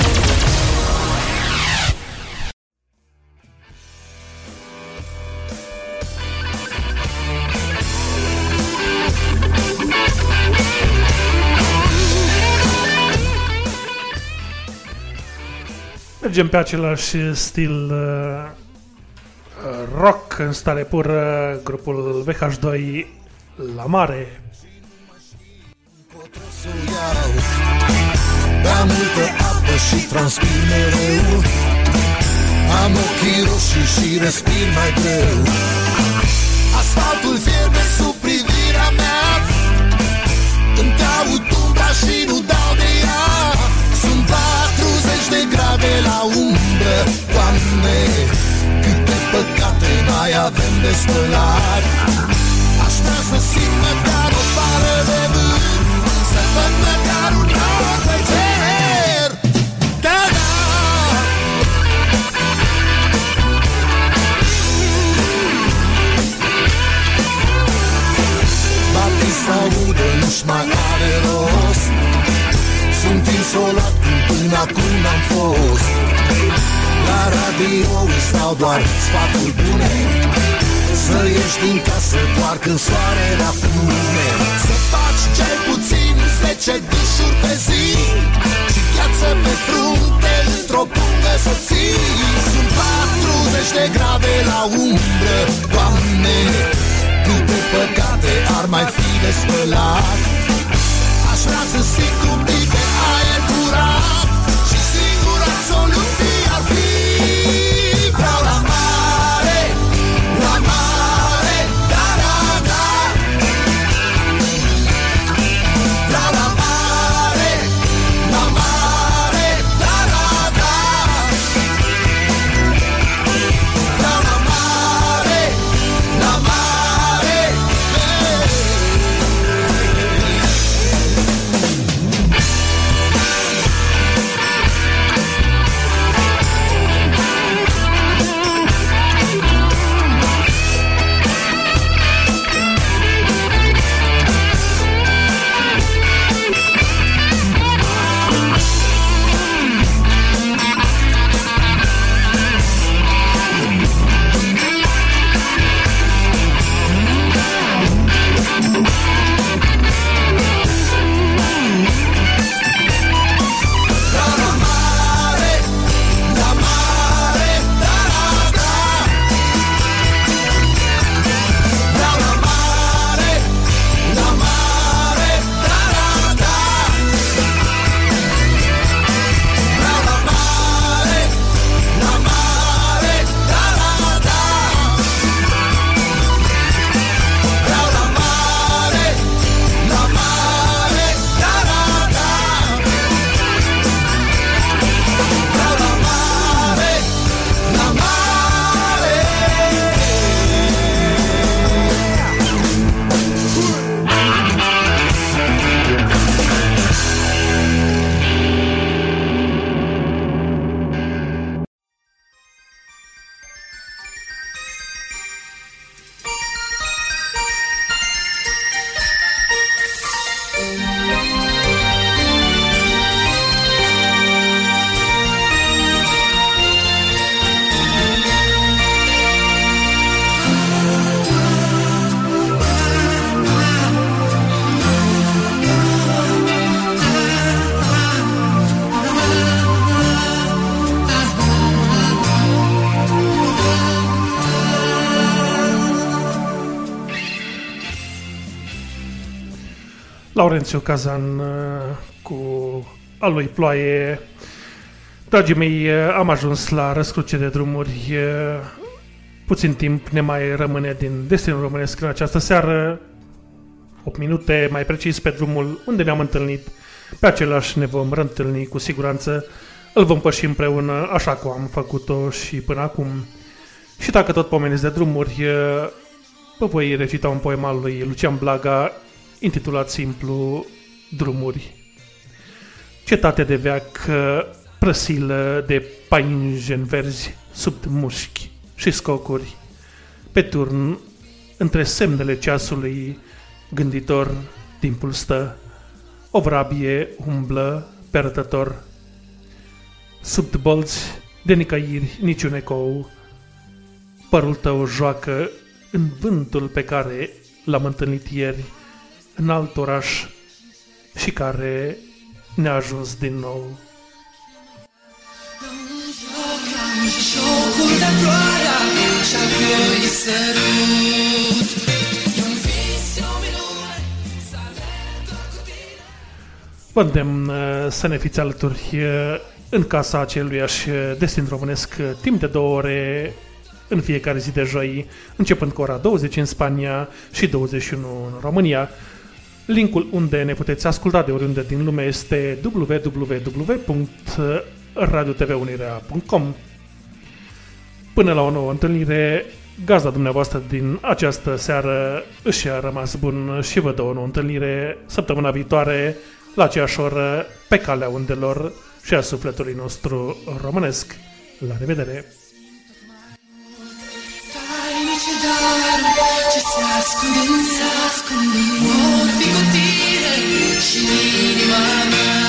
Mergem pe același stil uh, uh, rock în stare pură, grupul VH2 La Mare. Bea multă apă și transpir mereu. Am ochii roșii și respir mai greu. Asfaltul fierbe sub privirea mea. Îmi caut umbra și nu dau de grade la umbră Doamne, câte păcate mai avem de spălat. Aș vrea să simt măcar o pară de vânt Să văd măcar un nor pe cer. Da, da. Bati să audă, nu-și mai are rost Sunt insolat cum până acum n-am fost. La radio îți dau doar sfaturi bune. Să ieși din casă doar când soarele apune Să faci cel puțin 10 dușuri pe zi Și gheață pe frunte într-o pungă să ții. Sunt 40 de grade la umbră, Doamne Câte păcate ar mai fi de spălat. Aș vrea să simt Laurențiu Cazan uh, cu a lui Ploaie. Dragii mei, uh, am ajuns la răscruce de drumuri. Uh, Puțin timp ne mai rămâne din destinul românesc în această seară. 8 minute, mai precis, pe drumul unde ne-am întâlnit. Pe același ne vom reîntâlni cu siguranță. Îl vom păși împreună așa cum am făcut-o și până acum. Și dacă tot pomeniți de drumuri, uh, vă voi recita un poem al lui Lucian Blaga intitulat simplu Drumuri. Cetate de veac, uh, prăsilă de painjeni verzi sub mușchi și scocuri, pe turn, între semnele ceasului, gânditor, timpul stă, o vrabie umblă, perătător, sub bolți de nicăiri niciun ecou, părul tău joacă în vântul pe care l-am întâlnit ieri, în alt oraș și care ne-a ajuns din nou. Jocul de ploaia și apoi sărut E un vis, e o minune Să alerg doar cu tine Vă îndemn uh, să ne fiți alături uh, în casa aceluiași uh, destin românesc uh, timp de două ore în fiecare zi de joi, începând cu ora 20 în Spania și 21 în România. Linkul unde ne puteți asculta de oriunde din lume este www.radiotvunirea.com Până la o nouă întâlnire, gazda dumneavoastră din această seară își a rămas bun și vă dă o nouă întâlnire săptămâna viitoare la aceeași oră pe calea undelor și a sufletului nostru românesc. La revedere! Tainice dar ce se ascund în se ascund Vor fi cu tine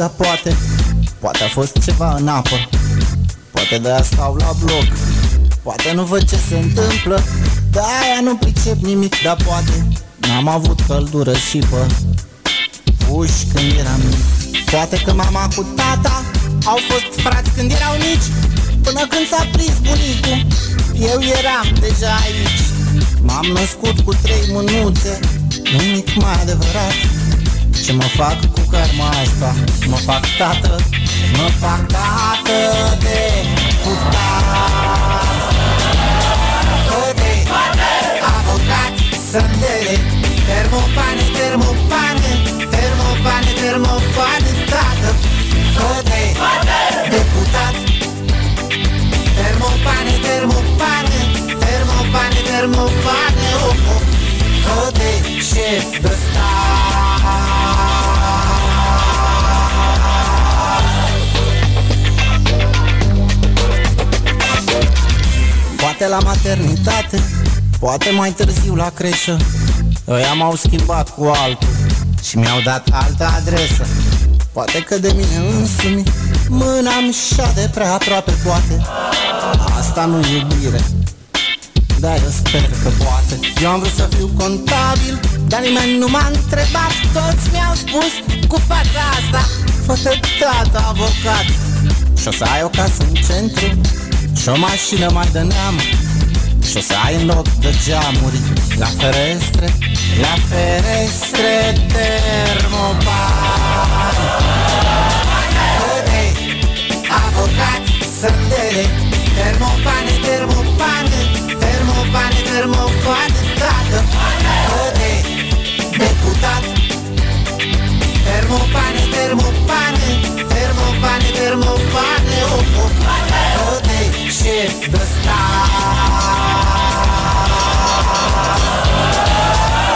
dar poate. Poate a fost ceva în apă. Poate de-aia stau la bloc. Poate nu văd ce se întâmplă. De-aia nu pricep nimic, dar poate N-am avut căldură și pă Puși când eram mic. Poate că mama cu tata Au fost frați când erau mici. Până când s-a prins bunicul Eu eram deja aici. M-am născut cu trei mânuțe Nimic mai adevărat. Ce mă fac cu karma asta Mă fac tată Mă fac tată de putat De avocat Sândele Termopane, termopane Termopane, termopane Tată. De deputat. Termopane, termopane Termopane, termopane oh, oh. Că de șef de la maternitate, poate mai târziu la creșă. Ăia m-au schimbat cu altul și mi-au dat altă adresă. Poate că de mine însumi mâna mi de prea aproape, poate. Asta nu iubire, dar eu sper că poate. Eu am vrut să fiu contabil, dar nimeni nu m-a întrebat. Toți mi-au spus cu fața asta Fă-te tata avocat. Și o să ai o casă în centru și o mașină mai de neam Și o să ai în loc de geamuri. La ferestre, la ferestre termopan Hădei, avocat, sandere, Termopane, termopane, termopane, termopane, tată. Hădei, deputat Termopane, termopane, termopane, termopane, oh, oh. I'll the star.